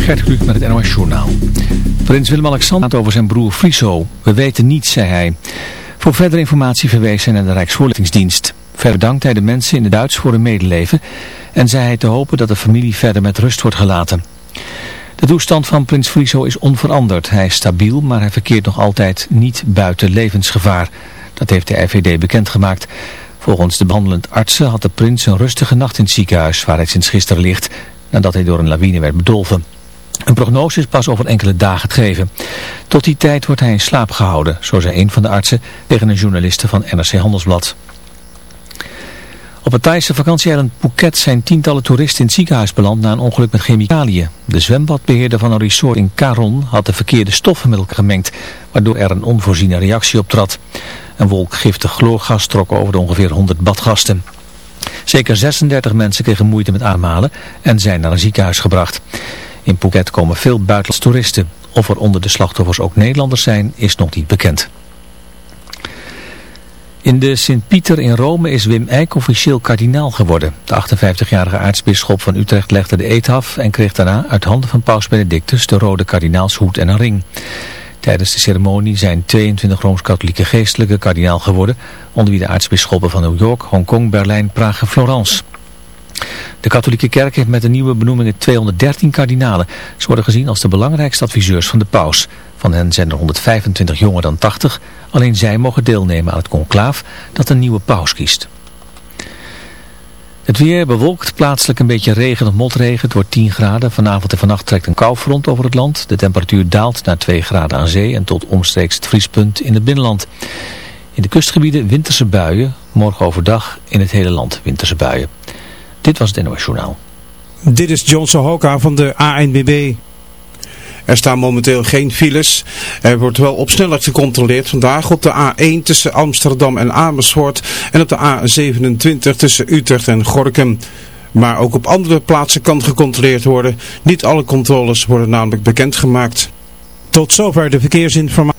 Gert Kluk met het NOS Journaal. Prins Willem-Alexander gaat over zijn broer Friso. We weten niets, zei hij. Voor verdere informatie verwees hij naar de Rijksvoorlichtingsdienst. Verder dankt hij de mensen in het Duits voor hun medeleven en zei hij te hopen dat de familie verder met rust wordt gelaten. De toestand van prins Friso is onveranderd. Hij is stabiel, maar hij verkeert nog altijd niet buiten levensgevaar. Dat heeft de RVD bekendgemaakt. Volgens de behandelend artsen had de prins een rustige nacht in het ziekenhuis waar hij sinds gisteren ligt nadat hij door een lawine werd bedolven. Een prognose is pas over enkele dagen te geven. Tot die tijd wordt hij in slaap gehouden, zo zei een van de artsen tegen een journaliste van NRC Handelsblad. Op het Thaise vakantieeiland Phuket zijn tientallen toeristen in het ziekenhuis beland na een ongeluk met chemicaliën. De zwembadbeheerder van een resort in Karon had de verkeerde stoffen met elkaar gemengd, waardoor er een onvoorziene reactie optrad. Een wolk giftig chloorgas trok over de ongeveer 100 badgasten. Zeker 36 mensen kregen moeite met ademhalen en zijn naar een ziekenhuis gebracht. In Phuket komen veel buitenlandse toeristen. Of er onder de slachtoffers ook Nederlanders zijn, is nog niet bekend. In de Sint-Pieter in Rome is Wim Eijk officieel kardinaal geworden. De 58-jarige aartsbisschop van Utrecht legde de eet af en kreeg daarna uit handen van paus Benedictus de rode kardinaalshoed en een ring. Tijdens de ceremonie zijn 22 Rooms-Katholieke geestelijke kardinaal geworden, onder wie de aartsbisschoppen van New York, Hongkong, Berlijn, Praag en Florence. De katholieke kerk heeft met de nieuwe benoemingen 213 kardinalen. Ze worden gezien als de belangrijkste adviseurs van de paus. Van hen zijn er 125 jonger dan 80. Alleen zij mogen deelnemen aan het conclaaf dat een nieuwe paus kiest. Het weer bewolkt, plaatselijk een beetje regen of motregen. Het wordt 10 graden. Vanavond en vannacht trekt een koufront over het land. De temperatuur daalt naar 2 graden aan zee en tot omstreeks het vriespunt in het binnenland. In de kustgebieden winterse buien. Morgen overdag in het hele land winterse buien. Dit was het NOS Journaal. Dit is John Sohoka van de ANBB. Er staan momenteel geen files. Er wordt wel op snelheid gecontroleerd vandaag op de A1 tussen Amsterdam en Amersfoort en op de A27 tussen Utrecht en Gorkum. Maar ook op andere plaatsen kan gecontroleerd worden. Niet alle controles worden namelijk bekendgemaakt. Tot zover de verkeersinformatie.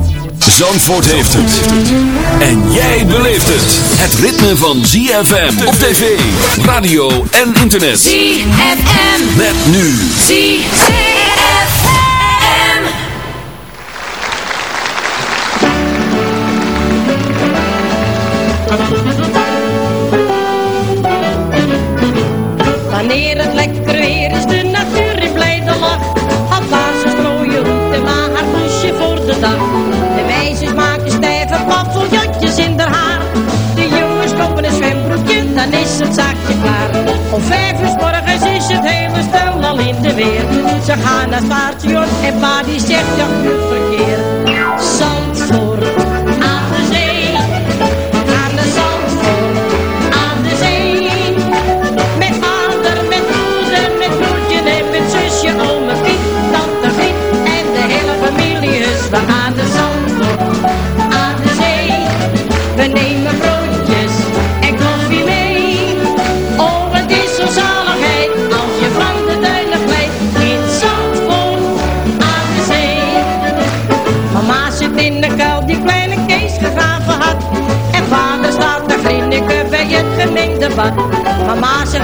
Zandvoort heeft het. En jij beleeft het. Het ritme van ZFM op tv, radio en internet. ZFM. Met nu. ZFM. Wanneer het lekker weer is, Om vijf uur morgens is het hele stel al in de weer. Ze gaan naar het station en pa die zegt ja goed verkeer. Zandvoort aan de zee, aan de Zandvoort aan de zee. Met vader, met moeder, met broertje en met zusje, ome Piet, tante Piet en de hele familie is. We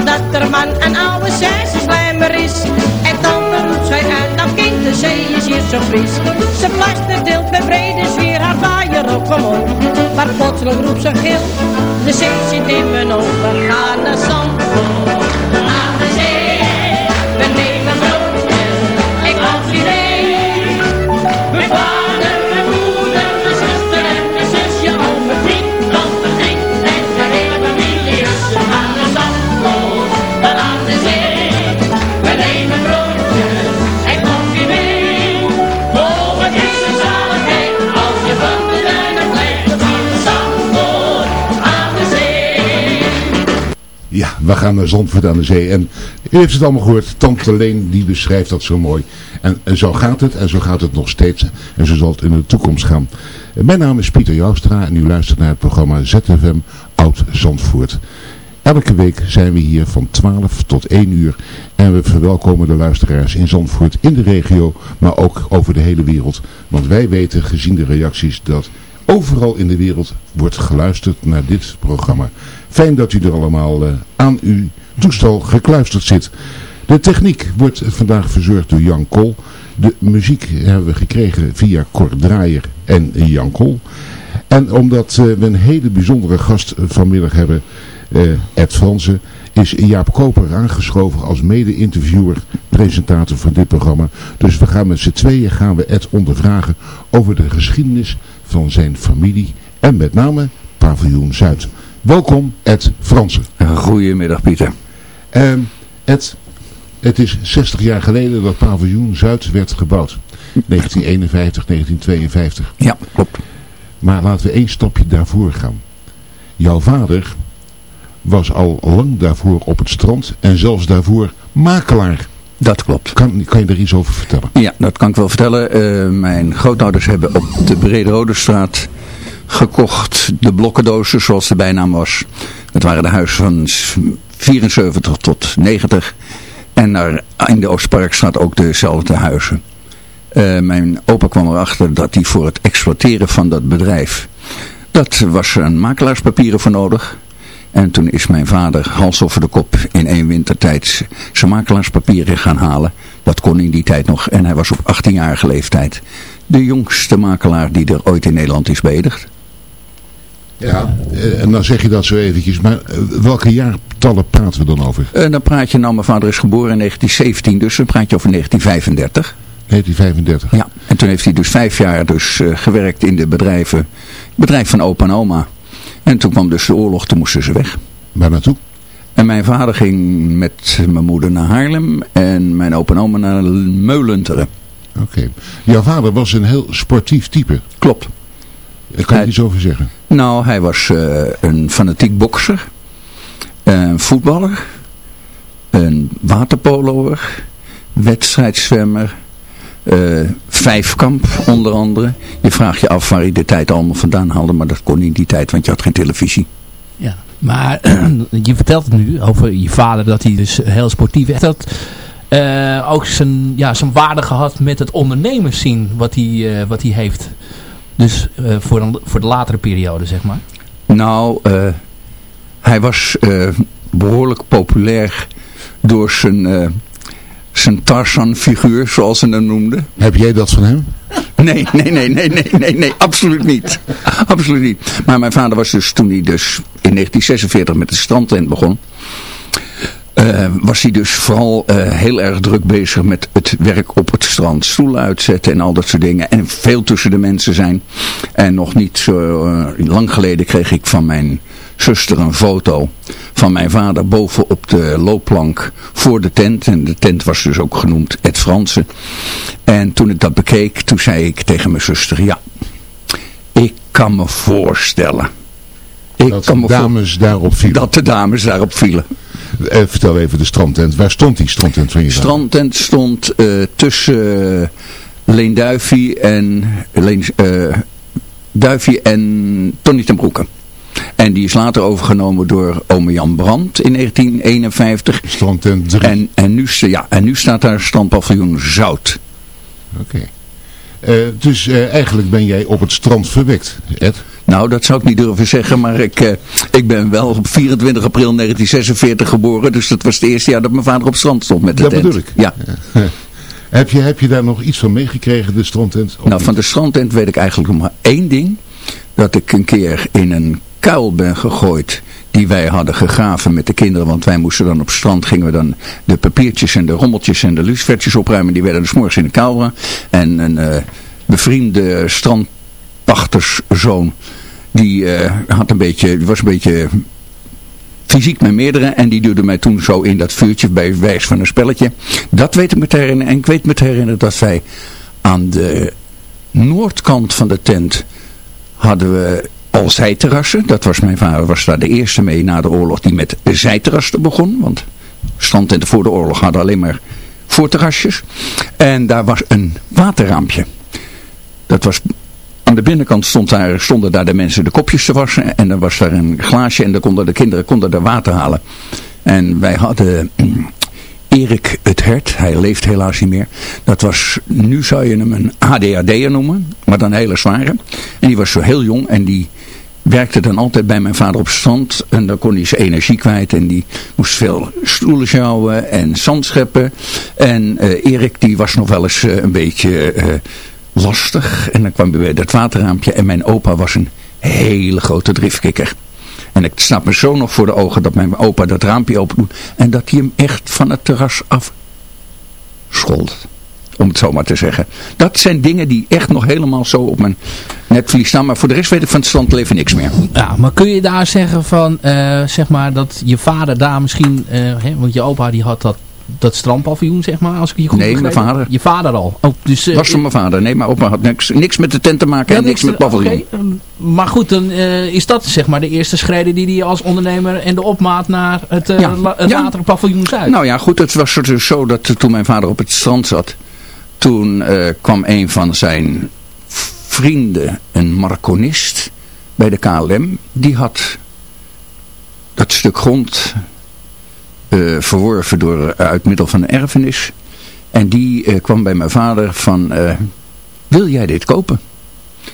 dat er man een oude slijmer is. En tante roept zij uit, nou kind, de zee is hier zo fris. Ze plaster deelt met brede zwier haar vaaier op omhoog. Maar plotseling roept ze gil, de zee zit in mijn ogen. Gaan naar Zandvoort, aan de zee. We gaan naar Zandvoort aan de Zee. En u heeft het allemaal gehoord. Tante Leen die beschrijft dat zo mooi. En, zo gaat het en zo gaat het nog steeds. En zo zal het in de toekomst gaan. Mijn naam is Pieter Joustra en u luistert naar het programma ZFM Oud Zandvoort. Elke week zijn we hier van 12 tot 1 uur en we verwelkomen de luisteraars in Zandvoort in de regio, maar ook over de hele wereld. Want wij weten, gezien de reacties, dat overal in de wereld wordt geluisterd naar dit programma. Fijn dat u er allemaal uh, aan uw toestel gekluisterd zit. De techniek wordt vandaag verzorgd door Jan Kool. De muziek hebben we gekregen via Cor Draaier en Jan Kool. En omdat uh, we een hele bijzondere gast vanmiddag hebben uh, Ed Fransen, is Jaap Koper aangeschoven als mede-interviewer, presentator van dit programma. Dus we gaan met z'n tweeën gaan we Ed ondervragen over de geschiedenis van zijn familie en met name Paviljoen Zuid. Welkom Ed Fransen. Goedemiddag Pieter. Uh, Ed, het is 60 jaar geleden dat Paviljoen Zuid werd gebouwd. 1951, 1952. Ja, klopt. Maar laten we één stapje daarvoor gaan. Jouw vader was al lang daarvoor op het strand en zelfs daarvoor makelaar. Dat klopt. Kan, kan je er iets over vertellen? Ja, dat kan ik wel vertellen. Uh, mijn grootouders hebben op de Brede Rode straat gekocht de blokkendozen zoals de bijnaam was. Dat waren de huizen van 74 tot 90. En daar in de Oostparkstraat ook dezelfde huizen. Uh, mijn opa kwam erachter dat hij voor het exploiteren van dat bedrijf... Dat was een makelaarspapieren voor nodig. En toen is mijn vader hals over de kop in één wintertijd zijn makelaarspapieren gaan halen. Dat kon in die tijd nog. En hij was op 18-jarige leeftijd de jongste makelaar die er ooit in Nederland is beëdigd. Ja, en dan zeg je dat zo eventjes. Maar welke jaartallen praten we dan over? Dan praat je nou, mijn vader is geboren in 1917, dus dan praat je over 1935. 1935? Ja, en toen heeft hij dus vijf jaar dus, uh, gewerkt in de bedrijven, bedrijf van opa en oma. En toen kwam dus de oorlog, toen moesten ze weg. Waar naartoe? En mijn vader ging met mijn moeder naar Haarlem en mijn opa en oma naar Meulenteren. Oké. Okay. Jouw vader was een heel sportief type. Klopt. Daar kan je hij, iets over zeggen? Nou, hij was uh, een fanatiek bokser, een voetballer, een waterpoloer, wedstrijdzwemmer, uh, vijfkamp onder andere. Je vraagt je af waar hij de tijd allemaal vandaan haalde, maar dat kon niet in die tijd, want je had geen televisie. Ja, maar je vertelt het nu over je vader, dat hij dus heel sportief is. Dat uh, ook zijn, ja, zijn waarde gehad met het ondernemers zien wat hij, wat hij heeft. Dus uh, voor, een, voor de latere periode, zeg maar. Nou, hij was behoorlijk populair door zijn zijn Tarzan-figuur, zoals ze hem noemden. Heb jij dat van hem? Nee, nee, nee, nee, nee, nee, nee, absoluut niet. absoluut niet. Maar mijn vader was dus, toen hij dus in 1946 met de strandtent begon, uh, was hij dus vooral uh, heel erg druk bezig met het werk op het strand. Stoelen uitzetten en al dat soort dingen. En veel tussen de mensen zijn. En nog niet zo uh, lang geleden kreeg ik van mijn zuster een foto van mijn vader boven op de loopplank voor de tent. En de tent was dus ook genoemd Ed Fransen. En toen ik dat bekeek, toen zei ik tegen mijn zuster, ja, ik kan me voorstellen. Ik dat kan dames daarop vielen. Dat de dames daarop vielen. Uh, vertel even de strandtent. Waar stond die strandtent van je? De strandtent stond uh, tussen uh, Leenduifie en, Leen, en Tony ten Broeke. En die is later overgenomen door ome Jan Brandt in 1951. Strandtent 3. En, en, nu, ja, en nu staat daar strandpaviljoen Zout. Oké. Okay. Uh, dus uh, eigenlijk ben jij op het strand verwekt, Ed? Nou, dat zou ik niet durven zeggen, maar ik, uh, ik ben wel op 24 april 1946 geboren. Dus dat was het eerste jaar dat mijn vader op strand stond met de dat tent. Dat bedoel ik. Ja. heb, je, heb je daar nog iets van meegekregen, de strandtent? Nou, van de strandtent weet ik eigenlijk nog maar één ding. Dat ik een keer in een kuil ben gegooid die wij hadden gegraven met de kinderen. Want wij moesten dan op strand, gingen we dan de papiertjes en de rommeltjes en de lucifertjes opruimen. Die werden dus morgens in de kuil En een uh, bevriende strandpachterszoon, die, uh, had een beetje, was een beetje fysiek met meerdere. En die duwde mij toen zo in dat vuurtje bij wijs van een spelletje. Dat weet ik me te herinneren. En ik weet me te herinneren dat wij aan de noordkant van de tent hadden we al zijterrassen. Dat was mijn vader was daar de eerste mee na de oorlog die met zijterrassen begon. Want strandtenten voor de oorlog hadden alleen maar voorterrasjes. En daar was een waterraampje. Dat was aan de binnenkant stond daar, stonden daar de mensen de kopjes te wassen. En dan was daar een glaasje en dan konden de kinderen konden er water halen. En wij hadden Erik het Hert, hij leeft helaas niet meer. Dat was, nu zou je hem een ADHD'er noemen, maar dan een hele zware. En die was zo heel jong en die werkte dan altijd bij mijn vader op strand. En dan kon hij zijn energie kwijt. En die moest veel stoelen sjouwen en zand scheppen. En uh, Erik die was nog wel eens uh, een beetje uh, lastig. En dan kwam hij bij dat waterraampje. En mijn opa was een hele grote driftkikker. En ik snap me zo nog voor de ogen dat mijn opa dat raampje open doet. En dat hij hem echt van het terras af schold. Om het zo maar te zeggen. Dat zijn dingen die echt nog helemaal zo op mijn netvlies staan. Maar voor de rest weet ik van het strandleven niks meer. Ja, maar kun je daar zeggen van, uh, zeg maar, dat je vader daar misschien, uh, hè, want je opa die had dat dat strandpaviljoen, zeg maar, als ik je goed Nee, mijn vader. Je vader al. Oh, dus, uh, was van mijn vader. Nee, maar opa had niks, niks met de tent te maken ja, en niks, niks met paviljoen. Okay. Maar goed, dan uh, is dat zeg maar de eerste schreden die hij als ondernemer en de opmaat naar het, uh, ja. het ja. waterpaviljoen Zuid. Nou ja, goed, het was dus zo dat toen mijn vader op het strand zat, toen kwam een van zijn vrienden, een marconist bij de KLM, die had dat stuk grond uh, verworven door, uh, uit middel van een erfenis. En die uh, kwam bij mijn vader van, wil jij dit kopen?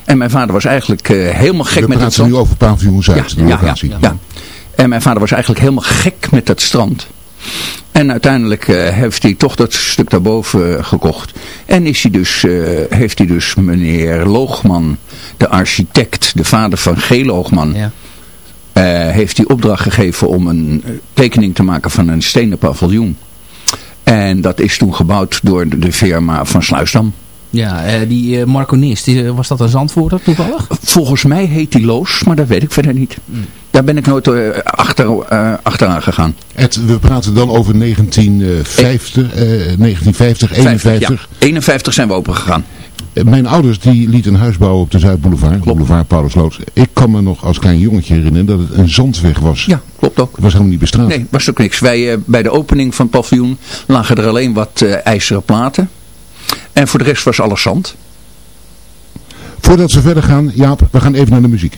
En mijn vader was eigenlijk helemaal gek We met het strand. nu over paviljoen Zuid, ja, ja, ja, ja, ja. En mijn vader was eigenlijk helemaal gek met dat strand. En uiteindelijk heeft hij toch dat stuk daarboven gekocht. En is hij dus, heeft hij dus meneer Loogman, de architect, de vader van G. Loogman... Ja uh, heeft hij opdracht gegeven om een tekening te maken van een stenen paviljoen. En dat is toen gebouwd door de, firma van Sluisdam. Ja, uh, die uh, Marconist, die, was dat een zandvoerder toevallig? Volgens mij heet hij Loos, maar dat weet ik verder niet. Mm. Daar ben ik nooit achter, achteraan gegaan. Ed, we praten dan over 1950, 1950 51. Ja, 51 zijn we open gegaan. Mijn ouders die lieten een huis bouwen op de Zuidboulevard, klopt. boulevard Paulusloot. Ik kan me nog als klein jongetje herinneren dat het een zandweg was. Ja, klopt ook. Het was helemaal niet bestraat. Nee, was ook niks. Wij, bij de opening van het paviljoen lagen er alleen wat uh, ijzeren platen. En voor de rest was alles zand. Voordat we verder gaan, Jaap, we gaan even naar de muziek.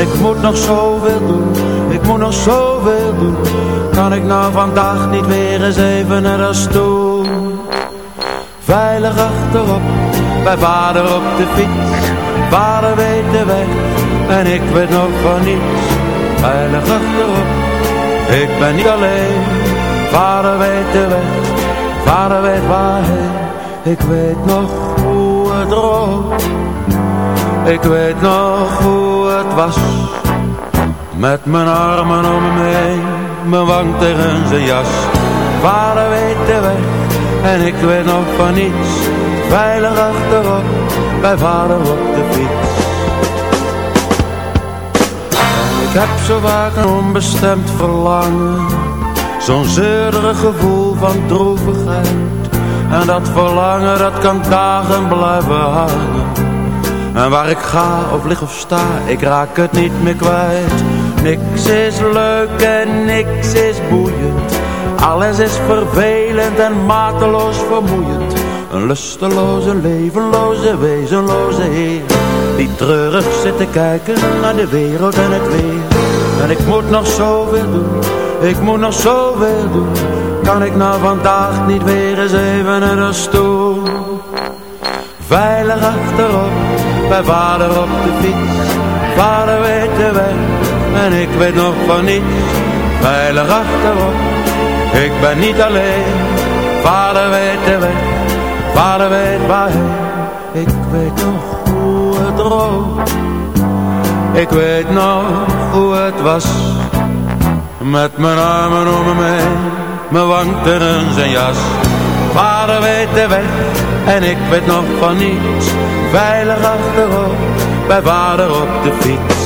ik moet nog zoveel doen, ik moet nog zoveel doen. Kan ik nou vandaag niet weer eens even naar de stoel Veilig achterop, bij vader op de fiets. Vader weet de weg en ik weet nog van niets. Veilig achterop, ik ben niet alleen. Vader weet de weg Vader weet waarheen, ik weet nog hoe het rook. Ik weet nog hoe het was. Met mijn armen om me heen, mijn wang tegen zijn jas. Vader weet de weg, en ik weet nog van niets. Veilig achterop, bij vader op de fiets. Ik heb zo vaak een onbestemd verlangen Zo'n zeurig gevoel van droevigheid En dat verlangen dat kan dagen blijven hangen En waar ik ga of lig of sta Ik raak het niet meer kwijt. Niks is leuk en niks is boeiend. Alles is vervelend en mateloos vermoeiend. Een lusteloze, levenloze, wezenloze heer. Die treurig zit te kijken naar de wereld en het weer. En ik moet nog zoveel doen ik moet nog zoveel doen. Kan ik nou vandaag niet weer eens even naar de stoel? Veilig achterop bij vader op de fiets. Vader weet de weg en ik weet nog van niets. Veilig achterop, ik ben niet alleen. Vader weet de weg, vader weet waarheen. Ik weet nog hoe het rook. Ik weet nog hoe het was. Met mijn armen om me heen, mijn wangen en zijn jas. Vader weet de weg en ik weet nog van niets. Veilig achterop, bij vader op de fiets.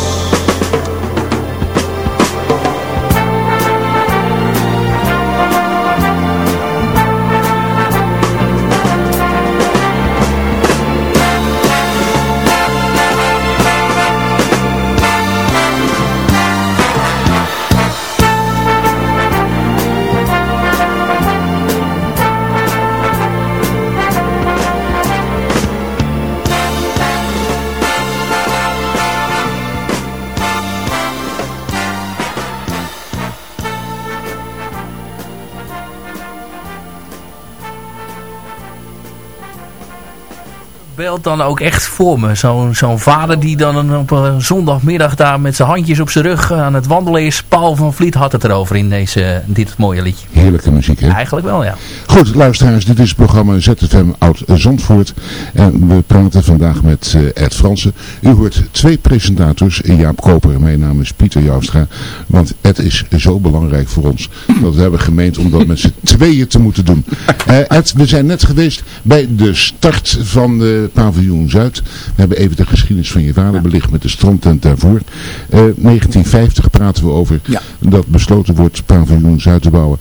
Beeld dan ook echt voor me. Zo'n zo'n vader die dan op een zondagmiddag daar met zijn handjes op zijn rug aan het wandelen is. Paul van Vliet had het erover in deze, dit mooie liedje. Heerlijke muziek hè? Eigenlijk wel ja. Goed luisteraars, dit is het programma ZFM Oud Zandvoort. En we praten vandaag met uh, Ed Fransen. U hoort twee presentators, Jaap Koper en mijn naam is Pieter Joustra. Want Ed is zo belangrijk voor ons. Dat we hebben gemeend om dat met z'n tweeën te moeten doen. Uh, Ed, we zijn net geweest bij de start van de paviljoen Zuid. We hebben even de geschiedenis van je vader belicht met de strandtent daarvoor. Uh, 1950 praten we over Ja. dat besloten wordt paviljoen Zuid te bouwen.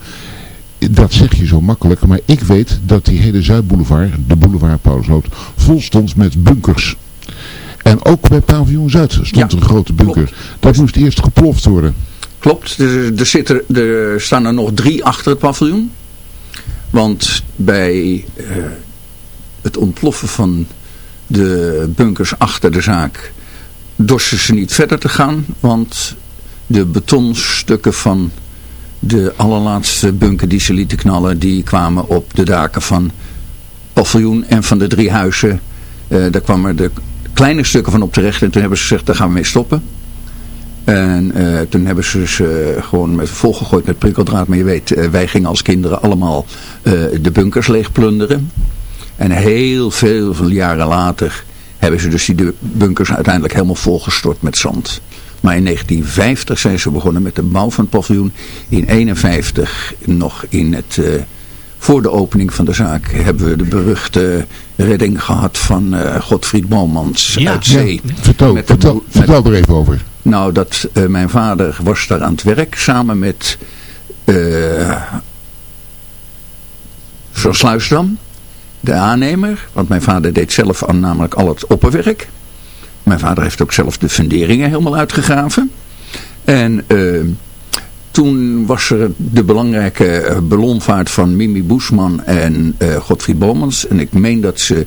Dat zeg je zo makkelijk, maar ik weet dat die hele Zuidboulevard, de boulevard Paulusloot, vol stond met bunkers. En ook bij paviljoen Zuid stond Ja, er een grote bunker. klopt. Dat moest eerst geploft worden. Klopt, er, er, er staan er nog drie achter het paviljoen. Want bij eh, het ontploffen van de bunkers achter de zaak dorsten ze niet verder te gaan. Want de betonstukken van de allerlaatste bunker die ze lieten knallen, die kwamen op de daken van paviljoen en van de drie huizen. Eh, daar kwamen de kleine stukken van op terecht en toen hebben ze gezegd, daar gaan we mee stoppen. En eh, toen hebben ze ze gewoon met volgegooid met prikkeldraad. Maar je weet, eh, wij gingen als kinderen allemaal de bunkers leeg plunderen. En heel veel, jaren later hebben ze dus die bunkers uiteindelijk helemaal volgestort met zand. Maar in 1950 zijn ze begonnen met de bouw van het paviljoen. In 1951 nog in het... eh, voor de opening van de zaak hebben we de beruchte redding gehad van eh Godfried Ja. uit zee. Vertel, Met vertel, met- vertel er even over. Nou, dat eh, mijn vader was daar aan het werk samen met eh Van Sluisdam, de aannemer. Want mijn vader deed zelf aan, namelijk al het opperwerk. Mijn vader heeft ook zelf de funderingen helemaal uitgegraven. En eh, toen was er de belangrijke eh, ballonvaart van Mimi Boesman en eh Godfried Bomans. En ik meen dat ze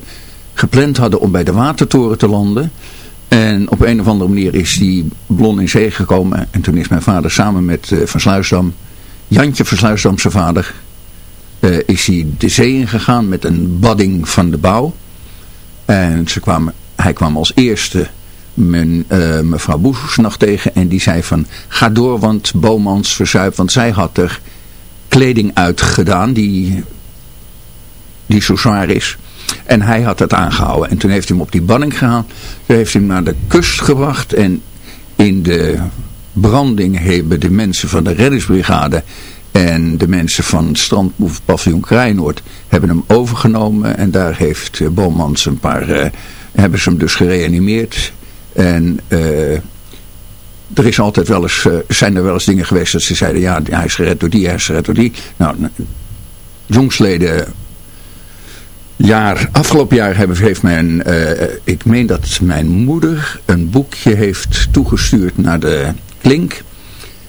gepland hadden om bij de Watertoren te landen. En op een of andere manier is die ballon in zee gekomen. En toen is mijn vader samen met eh, Van Sluisdam, Jantje Van Sluisdam zijn vader, is hij de zee ingegaan met een badding van de bouw. En ze kwamen, hij kwam als eerste mijn, eh, mevrouw Boes nog tegen en die zei van ga door want Bomans verzuipt. Want zij had er kleding uitgedaan die, die zo zwaar is. En hij had het aangehouden. En toen heeft hij hem op die banning gehaald. Toen heeft hij hem naar de kust gebracht. En in de branding hebben de mensen van de reddingsbrigade en de mensen van strandpaviljoen Krijnoord hebben hem overgenomen. En daar heeft eh, Bomans een paar, eh, hebben ze hem dus gereanimeerd. En eh, er is altijd wel eens, eh, zijn er wel eens dingen geweest dat ze zeiden, ja, hij is gered door die, hij is gered door die. Nou, jongsleden jaar, afgelopen jaar hebben, heeft mijn, eh, ik meen dat mijn moeder een boekje heeft toegestuurd naar de Klink.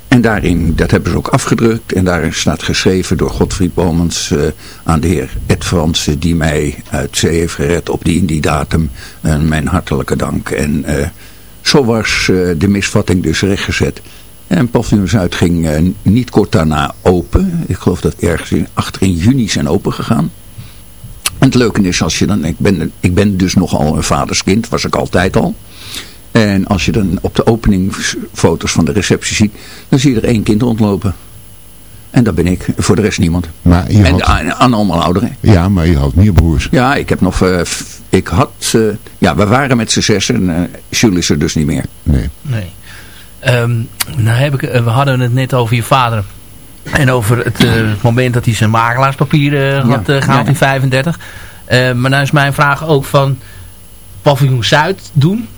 En daarin, dat hebben ze ook afgedrukt. En daarin staat geschreven door Godfried Bomans eh, aan de heer Ed Fransen. Die mij uit zee heeft gered op die in die datum. En mijn hartelijke dank. En eh, zo was eh, de misvatting dus rechtgezet. En Paviljoen Zuid ging niet kort daarna open. Ik geloof dat ergens in, achter in juni zijn open gegaan. En het leuke is, als je dan, ik ben, ik ben dus nogal een vaderskind, was ik altijd al. En als je dan op de openingfoto's van de receptie ziet, dan zie je er één kind rondlopen. En dat ben ik, voor de rest niemand. Maar je en, had, en allemaal ouderen. ja, maar je had meer broers. Ja, ik heb nog, eh, f- ik had, eh, ja, we waren met z'n zes en eh Jules is er dus niet meer. Nee. Nee. Ehm, nou heb ik, we hadden het net over je vader. En over het eh, moment dat hij zijn makelaarspapieren had Ja, eh, gehaald ja, in 35. Eh, maar nou is mijn vraag ook van paviljoen Zuid doen.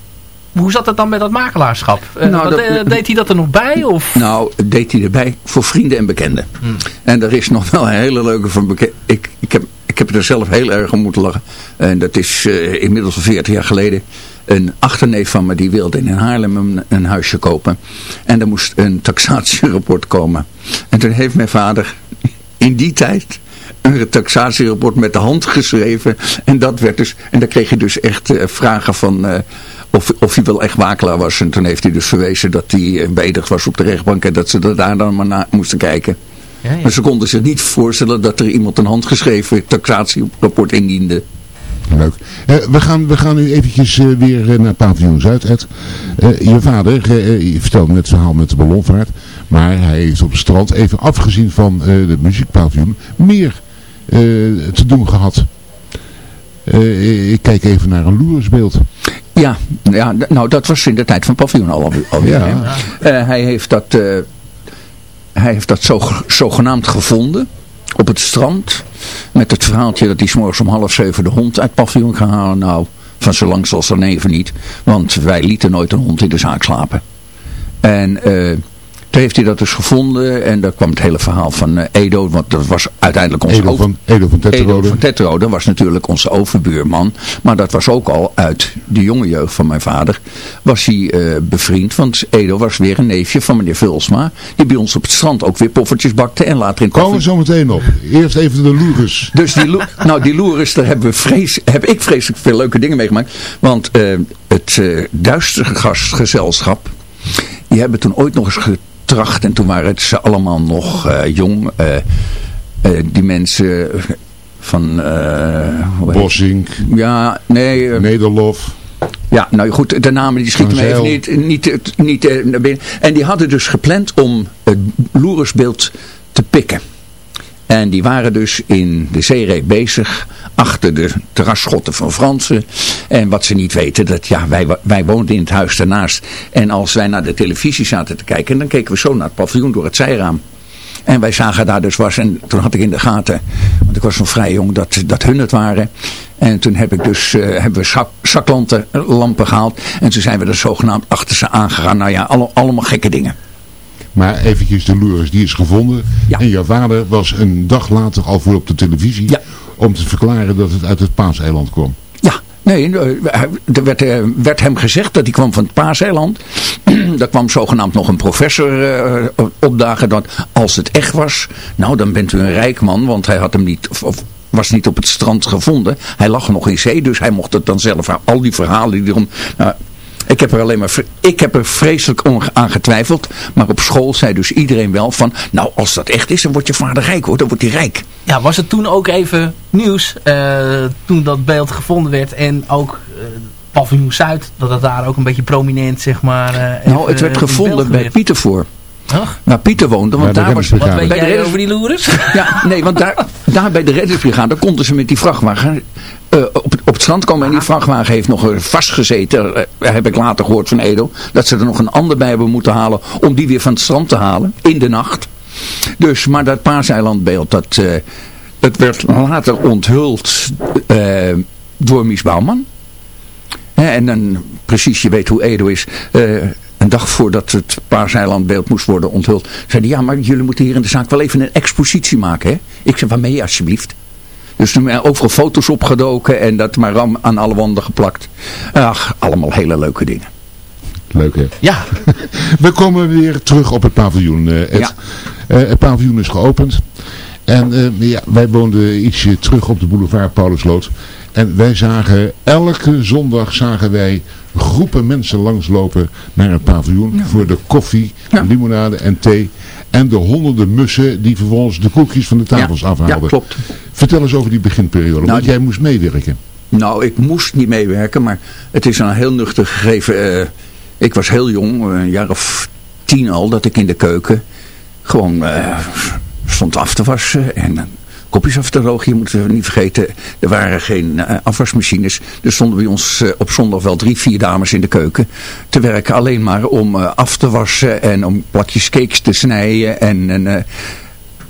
Hoe zat het dan met dat makelaarschap? Eh, Nou, wat, dat- eh, deed hij dat er nog bij? Of? Nou, deed hij erbij voor vrienden en bekenden. Hmm. En er is nog wel een hele leuke van bekend. Ik, ik, heb, ik heb er zelf heel erg om moeten lachen. En dat is eh, inmiddels al 40 jaar geleden. Een achterneef van me die wilde in Haarlem een, een huisje kopen. En er moest een taxatierapport komen. En toen heeft mijn vader in die tijd een taxatierapport met de hand geschreven. En dat werd dus. En dan kreeg je dus echt vragen van. Of, of hij wel echt makelaar was. En toen heeft hij dus verwezen dat hij eh, beëdigd was op de rechtbank. En dat ze er daar dan maar naar moesten kijken. Ja, ja. Maar ze konden zich niet voorstellen dat er iemand een handgeschreven taxatierapport indiende. Leuk. Eh, we, gaan, we gaan nu eventjes eh, weer naar Paviljoen Zuid. Ed. Eh, je vader, je vertelde net het verhaal met de ballonvaart. Maar hij heeft op het strand, even afgezien van eh, de muziekpaviljoen, meer eh, te doen gehad. Eh, ik kijk even naar een loersbeeld. Ja, ja, nou dat was in de tijd van paviljoen al, alweer. Ja. Eh, hij heeft dat, eh, hij heeft dat zo, zogenaamd gevonden op het strand. Met het verhaaltje dat hij 's morgens om half zeven de hond uit paviljoen gaan halen. Nou, van zo lang zoals dan even niet. Want wij lieten nooit een hond in de zaak slapen. En eh, toen heeft hij dat dus gevonden. En daar kwam het hele verhaal van eh, Edo. Want dat was uiteindelijk onze Edo van, Edo van Edo Tetterode. van Tetrode was natuurlijk onze overbuurman. Maar dat was ook al uit de jonge jeugd van mijn vader. Was hij eh, bevriend. Want Edo was weer een neefje van meneer Vulsma. Die bij ons op het strand ook weer poffertjes bakte. En later in Komen we koffie. zo meteen op. Eerst even de loeres. Dus die, lo- nou, die loeres, daar hebben we vrees, heb ik vreselijk veel leuke dingen meegemaakt. Want eh, het duistere gastgezelschap, die hebben toen ooit nog eens En toen waren het ze allemaal nog eh, jong. eh, eh, die mensen van... Bossink, Ja, nee... Nederlof. ja, nou goed, de namen die schieten me even niet, niet, niet eh, naar binnen. En die hadden dus gepland om het loeresbeeld te pikken. En die waren dus in de zeereep bezig, achter de terrasschotten van Fransen. En wat ze niet weten, dat ja, wij, wij woonden in het huis daarnaast. En als wij naar de televisie zaten te kijken, dan keken we zo naar het paviljoen door het zijraam. En wij zagen daar dus was, en toen had ik in de gaten, want ik was nog vrij jong, dat, dat hun het waren. En toen heb ik dus, eh, hebben we zak, zaklampen lampen gehaald. En toen zijn we er zogenaamd achter ze aangegaan. Nou ja, alle, allemaal gekke dingen. Maar eventjes de loeres, die is gevonden. Ja. En jouw vader was een dag later al voor op de televisie. Ja. Om te verklaren dat het uit het Paaseiland kwam. Ja, nee, eh, er werd, eh, werd hem gezegd dat hij kwam van het Paaseiland. Daar kwam zogenaamd nog een professor eh, opdagen dat als het echt was, nou dan bent u een rijk man, want hij had hem niet, of was niet op het strand gevonden. Hij lag nog in zee, dus hij mocht het dan zelf, al die verhalen die erom... Nou, ik heb er alleen maar, ik heb er vreselijk aan getwijfeld, maar op school zei dus iedereen wel van, nou als dat echt is, dan wordt je vader rijk hoor, dan wordt hij rijk. Ja, was het toen ook even nieuws, eh, toen dat beeld gevonden werd en ook eh paviljoen Zuid, dat het daar ook een beetje prominent, zeg maar... eh, nou, het werd gevonden bij. Pietervoor. Ach, Waar Pieter woonde, want daar was... reddingsbrigade. wat weet Bij de jij reddings- over die loeres? Ja, nee, want daar, daar bij de reddingsbrigade konden ze met die vrachtwagen eh, op, het- op het strand komen. En die vrachtwagen heeft nog vastgezeten, eh, heb ik later gehoord van Edo. Dat ze er nog een ander bij hebben moeten halen om die weer van het strand te halen. In de nacht. Dus, maar dat paaseilandbeeld, dat, eh, dat werd later onthuld eh, door Mies Bouwman. Hè, en dan, precies, je weet hoe Edo is... een dag voordat het Paaseilandbeeld moest worden onthuld, zeiden ja, maar jullie moeten hier in de zaak wel even een expositie maken. Hè? Ik zei, waarmee alsjeblieft? Dus toen zijn overal foto's opgedoken en dat maar aan- aan alle wanden geplakt. Ach, allemaal hele leuke dingen. Leuk hè? Ja, We komen weer terug op het paviljoen. eh, Ed. Ja. Eh, het paviljoen is geopend. En eh, ja, wij woonden ietsje terug op de boulevard Paulusloot. En wij zagen, elke zondag zagen wij groepen mensen langslopen naar het paviljoen. Voor de koffie, Ja. limonade en thee. En de honderden mussen die vervolgens de koekjes van de tafels ja, afhaalden. ja, klopt. Vertel eens over die beginperiode, want jij moest meewerken. Nou, ik moest niet meewerken, maar het is een heel nuchter gegeven. ik was heel jong, een jaar of tien al, dat ik in de keuken gewoon stond af te wassen en kopjes af te drogen. Je niet vergeten, er waren geen uh, afwasmachines. Er stonden bij ons uh, op zondag wel drie, vier dames in de keuken te werken. Alleen maar om uh, af te wassen en om plakjes cakes te snijden en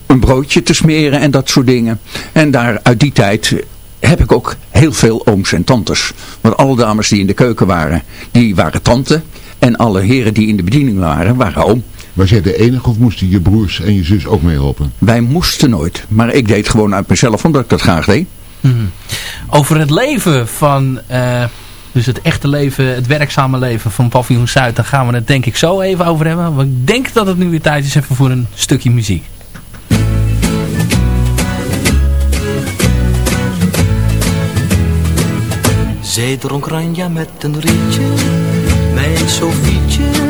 een broodje te smeren en dat soort dingen. En daar uit die tijd heb ik ook heel veel ooms en tantes. Want alle dames die in de keuken waren, die waren tante. En alle heren die in de bediening waren, waren oom. Was jij de enige of moesten je broers en je zus ook meehelpen? Wij moesten nooit. Maar ik deed gewoon uit mezelf omdat ik dat graag deed. Hmm. Over het leven van... Uh, dus het echte leven, het werkzame leven van Paviljoen Zuid. Daar gaan we het denk ik zo even over hebben. Want ik denk dat het nu weer tijd is even voor een stukje muziek. Zij dronk Ranja met een rietje, mijn Sofietje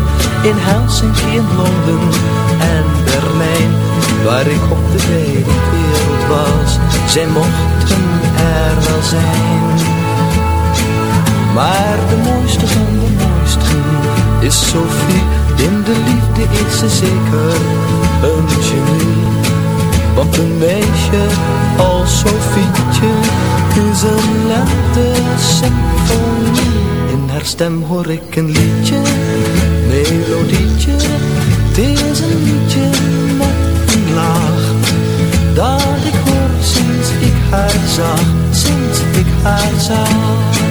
in Helsinki, in Londen en Berlijn, waar ik op de hele wereld was. Zij mochten er wel zijn. Maar de mooiste van de mooisten is Sophie, in de liefde is ze zeker een genie. Want een meisje als Sofietje is een lente symfonie. In haar stem hoor ik een liedje, melodietje. Het is een liedje met een laag. Dat ik hoor sinds ik haar zag, sinds ik haar zag.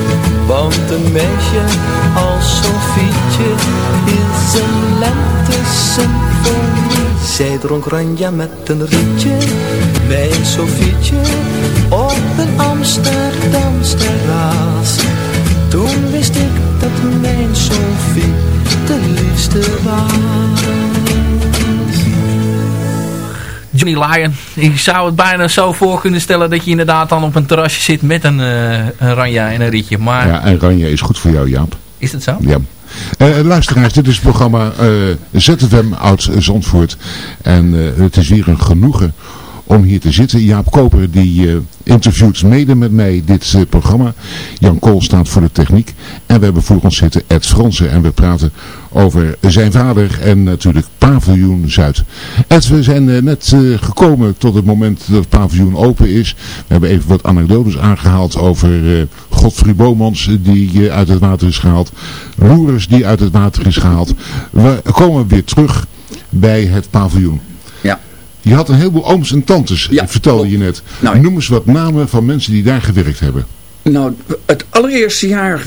Want een meisje als Sofietje is een lente symfonie. Zij dronk ranja met een rietje, mijn Sofietje, op een Amsterdamse terras. Toen wist ik dat mijn Sofie de liefste was. Johnny Lyon. Ik zou het bijna zo voor kunnen stellen dat je inderdaad dan op een terrasje zit met een, uh, een ranja en een rietje. Maar... Ja, en ranja is goed voor jou, Jaap. Is dat zo? Ja. Uh, luisteraars, dit is het programma uh, ZFM Oud Zandvoort. En uh, het is hier een genoegen om hier te zitten. Jaap Koper die interviewt mede met mij dit uh, programma. Jan Kool staat voor de techniek. En we hebben voor ons zitten Ed Fransen. En we praten over zijn vader en natuurlijk Paviljoen Zuid. Ed, we zijn uh, net gekomen tot het moment dat paviljoen open is. We hebben even wat anekdotes aangehaald over Godfried Bomans die uit het water is gehaald. Loeres die uit het water is gehaald. We komen weer terug bij het paviljoen. Je had een heleboel ooms en tantes, ja, vertelde je net. Nou, Noem eens wat namen van mensen die daar gewerkt hebben. Nou, het allereerste jaar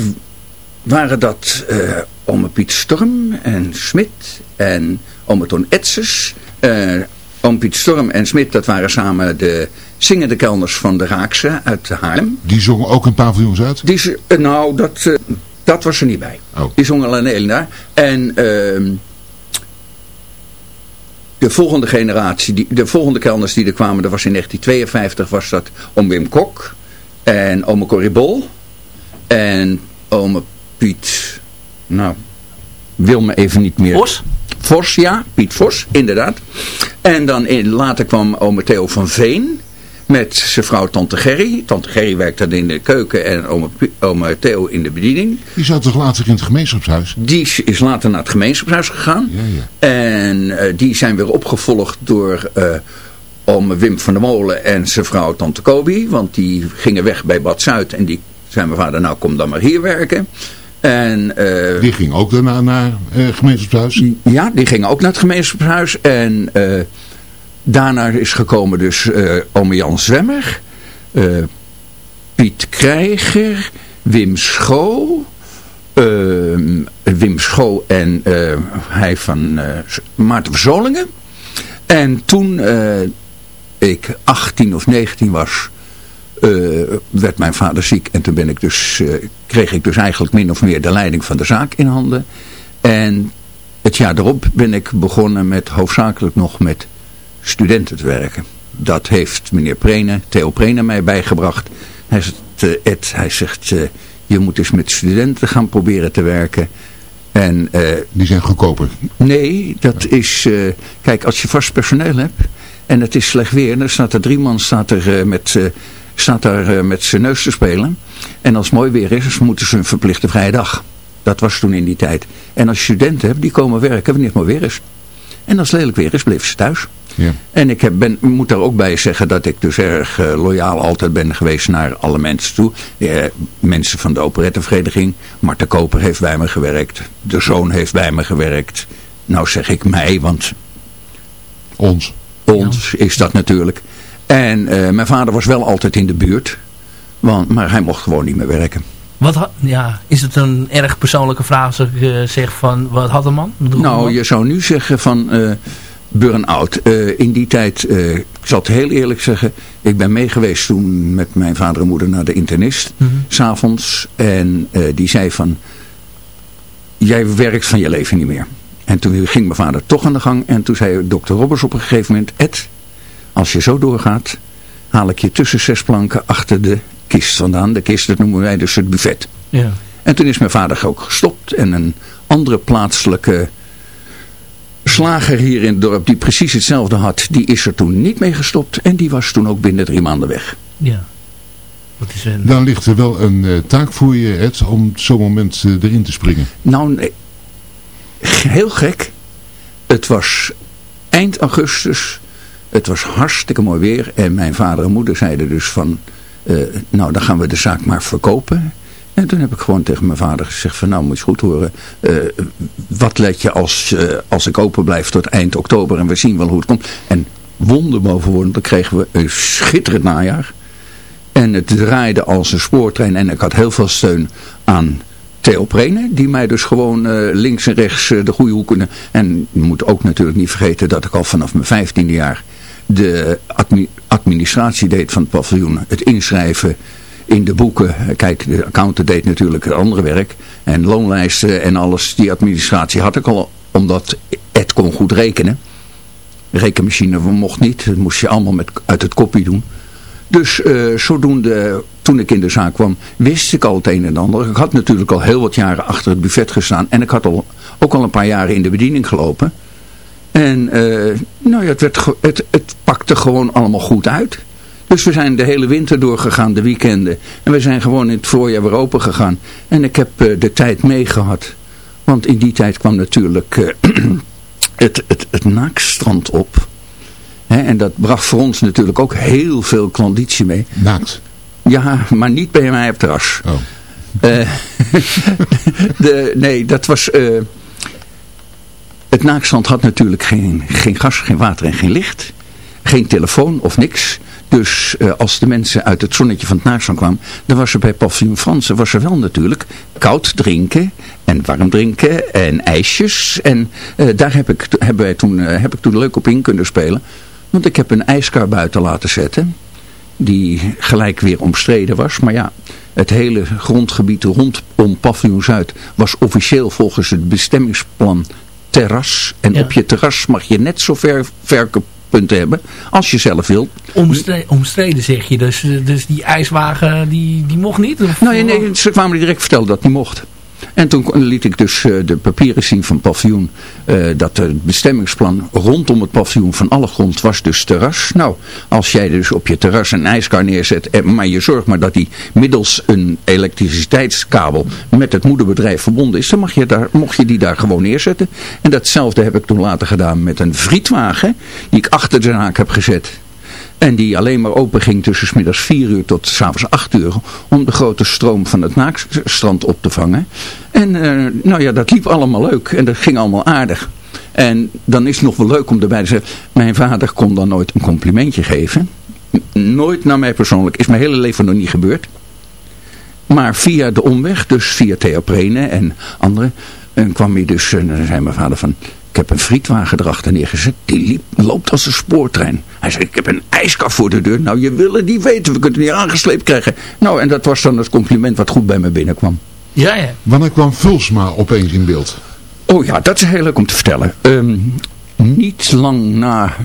waren dat uh, ome Piet Storm en Smit en ome Ton Etzes. Uh, oom Piet Storm en Smit, dat waren samen de zingende kelners van de Raakse uit Haarlem. Die zongen ook een paviljoens uit? Die, uh, nou, dat, dat was er niet bij. Oh. Die zongen alleen daar. En... Uh, de volgende generatie, die, de volgende kelners die er kwamen, dat was in 1952, was dat om Wim Kok en ome Corrie Bol en ome Piet, nou, wil me even niet meer. Vos? Vos, ja, Piet Vos, inderdaad. En dan in, later kwam ome Theo van Veen met zijn vrouw Tante Gerry. Tante Gerry werkt dan in de keuken en oma, oma Theo in de bediening. Die zat toch later in het gemeenschapshuis? Die is later naar het gemeenschapshuis gegaan. Ja, ja. En eh, die zijn weer opgevolgd door uh, oom Wim van der Molen en zijn vrouw Tante Kobi. Want die gingen weg bij Bad Zuid en die zei mijn vader, nou kom dan maar hier werken. En, uh, die ging ook daarna naar het gemeenschapshuis? Ja, die ging ook naar het gemeenschapshuis. En daarna is gekomen dus oom Jan Zwemmer, Piet Krijger, Wim Schoo... Uh, Wim Schoo en uh, hij van uh, Maarten Verzolingen. En toen ik 18 of 19 was, werd mijn vader ziek. En toen ben ik dus, kreeg ik dus eigenlijk min of meer de leiding van de zaak in handen. En het jaar erop ben ik begonnen met hoofdzakelijk nog met studenten te werken. Dat heeft meneer Prene, Theo Prene mij bijgebracht. Hij zegt, Ed, hij zegt je moet dus met studenten gaan proberen te werken. En, uh, Die zijn goedkoper? Nee, dat is... Uh, kijk, als je vast personeel hebt en het is slecht weer... dan staat er drie man staat er, uh, met, staat daar met zijn neus te spelen. En als het mooi weer is, moeten ze een verplichte vrije dag. Dat was toen in die tijd. En als je studenten hebt, die komen werken wanneer het maar weer is. En als het lelijk weer is, bleven ze thuis. Ja. En ik heb, ben, moet daar ook bij zeggen dat ik dus erg uh, loyaal altijd ben geweest naar alle mensen toe. Uh, mensen van de operettevereniging. Marten Koper heeft bij me gewerkt. De zoon heeft bij me gewerkt. Nou zeg ik mij, want... Ons. Ons ja. is dat natuurlijk. En uh, mijn vader was wel altijd in de buurt. Want, maar hij mocht gewoon niet meer werken. Wat ja, is het een erg persoonlijke vraag als ik uh, zeg van wat had een man? Nou, man? je zou nu zeggen van uh, burn-out. Uh, in die tijd, ik zal het heel eerlijk zeggen, ik ben meegeweest toen met mijn vader en moeder naar de internist, mm -hmm. s'avonds. En die zei van, jij werkt van je leven niet meer. En toen ging mijn vader toch aan de gang en toen zei dokter Robbers op een gegeven moment, Ed, als je zo doorgaat, haal ik je tussen zes planken achter de kist vandaan. De kist, dat noemen wij dus het buffet. Ja. En toen is mijn vader ook gestopt. En een andere plaatselijke slager hier in het dorp die precies hetzelfde had, die is er toen niet mee gestopt. En die was toen ook binnen drie maanden weg. Ja. Is een... Dan ligt er wel een uh, taak voor je, Ed, om zo'n moment uh, erin te springen. Nou, nee. Heel gek. Het was eind augustus. Het was hartstikke mooi weer. En mijn vader en moeder zeiden dus van... Uh, nou, dan gaan we de zaak maar verkopen. En toen heb ik gewoon tegen mijn vader gezegd van, nou moet je goed horen. Uh, wat let je als, uh, als ik open blijf tot eind oktober en we zien wel hoe het komt. En wonder boven wonder, kregen we een schitterend najaar. En het draaide als een spoortrein en ik had heel veel steun aan Theo Prene, die mij dus gewoon uh, links en rechts de goede hoeken... En je moet ook natuurlijk niet vergeten dat ik al vanaf mijn vijftiende jaar de administratie deed van het paviljoen. Het inschrijven in de boeken. Kijk, de accountant deed natuurlijk andere werk. En loonlijsten en alles, die administratie had ik al. Omdat het kon goed rekenen. Rekenmachine mocht niet. Dat moest je allemaal met, uit het kopie doen. Dus uh, zodoende, toen ik in de zaak kwam, wist ik al het een en ander. Ik had natuurlijk al heel wat jaren achter het buffet gestaan. En ik had al, ook al een paar jaren in de bediening gelopen. En uh, nou ja, het, werd, het, het pakte gewoon allemaal goed uit. Dus we zijn de hele winter doorgegaan, de weekenden. En we zijn gewoon in het voorjaar weer open gegaan. En ik heb uh, de tijd meegehad. Want in die tijd kwam natuurlijk uh, het, het, het naakstrand op. En dat bracht voor ons natuurlijk ook heel veel klanditie mee. Naakt? Ja, maar niet bij mij op terras. Oh. de, nee, dat was... Het naakstrand had natuurlijk geen, geen gas, geen water en geen licht. Geen telefoon of niks. Dus uh, als de mensen uit het zonnetje van het naakstrand kwamen, dan was er bij Paviljoen Fransen was er wel natuurlijk koud drinken en warm drinken en ijsjes. En uh, daar heb ik, hebben wij toen, uh, heb ik toen leuk op in kunnen spelen. Want ik heb een ijskar buiten laten zetten. Die gelijk weer omstreden was. Maar ja, het hele grondgebied rondom Paviljoen Zuid was officieel volgens het bestemmingsplan terras. En ja. op je terras mag je net zo ver hebben als je zelf wilt. Omstreden, omstreden zeg je, dus, dus die ijswagen die, die mocht niet? Of? Nou, nee, ze kwamen direct vertellen dat die mocht. En toen liet ik dus uh, de papieren zien van paviljoen. Uh, dat het bestemmingsplan rondom het paviljoen van alle grond was dus terras. Nou, als jij dus op je terras een ijskar neerzet. Maar je zorgt maar dat die middels een elektriciteitskabel met het moederbedrijf verbonden is. Dan mag je daar, mocht je die daar gewoon neerzetten. En datzelfde heb ik toen later gedaan met een frietwagen. Die ik achter de zaak heb gezet. En die alleen maar open ging tussen middags 4 uur tot s'avonds 8 uur. Om de grote stroom van het naakstrand op te vangen. En uh, nou ja, dat liep allemaal leuk. En dat ging allemaal aardig. En dan is het nog wel leuk om erbij te zeggen. Mijn vader kon dan nooit een complimentje geven. Nooit naar mij persoonlijk. Is mijn hele leven nog niet gebeurd. Maar via de omweg, dus via Theo Prene en anderen. En kwam hij dus, en dan zei mijn vader van, ik heb een frietwagen erachter neergezet. Die liep, loopt als een spoortrein. Hij zei, ik heb een ijskaf voor de deur. Nou, je willen die weten. We kunnen die aangesleept krijgen. Nou, en dat was dan het compliment wat goed bij me binnenkwam. Ja, ja. Wanneer kwam Vulsma opeens in beeld? Oh ja, dat is heel leuk om te vertellen. Um, niet lang na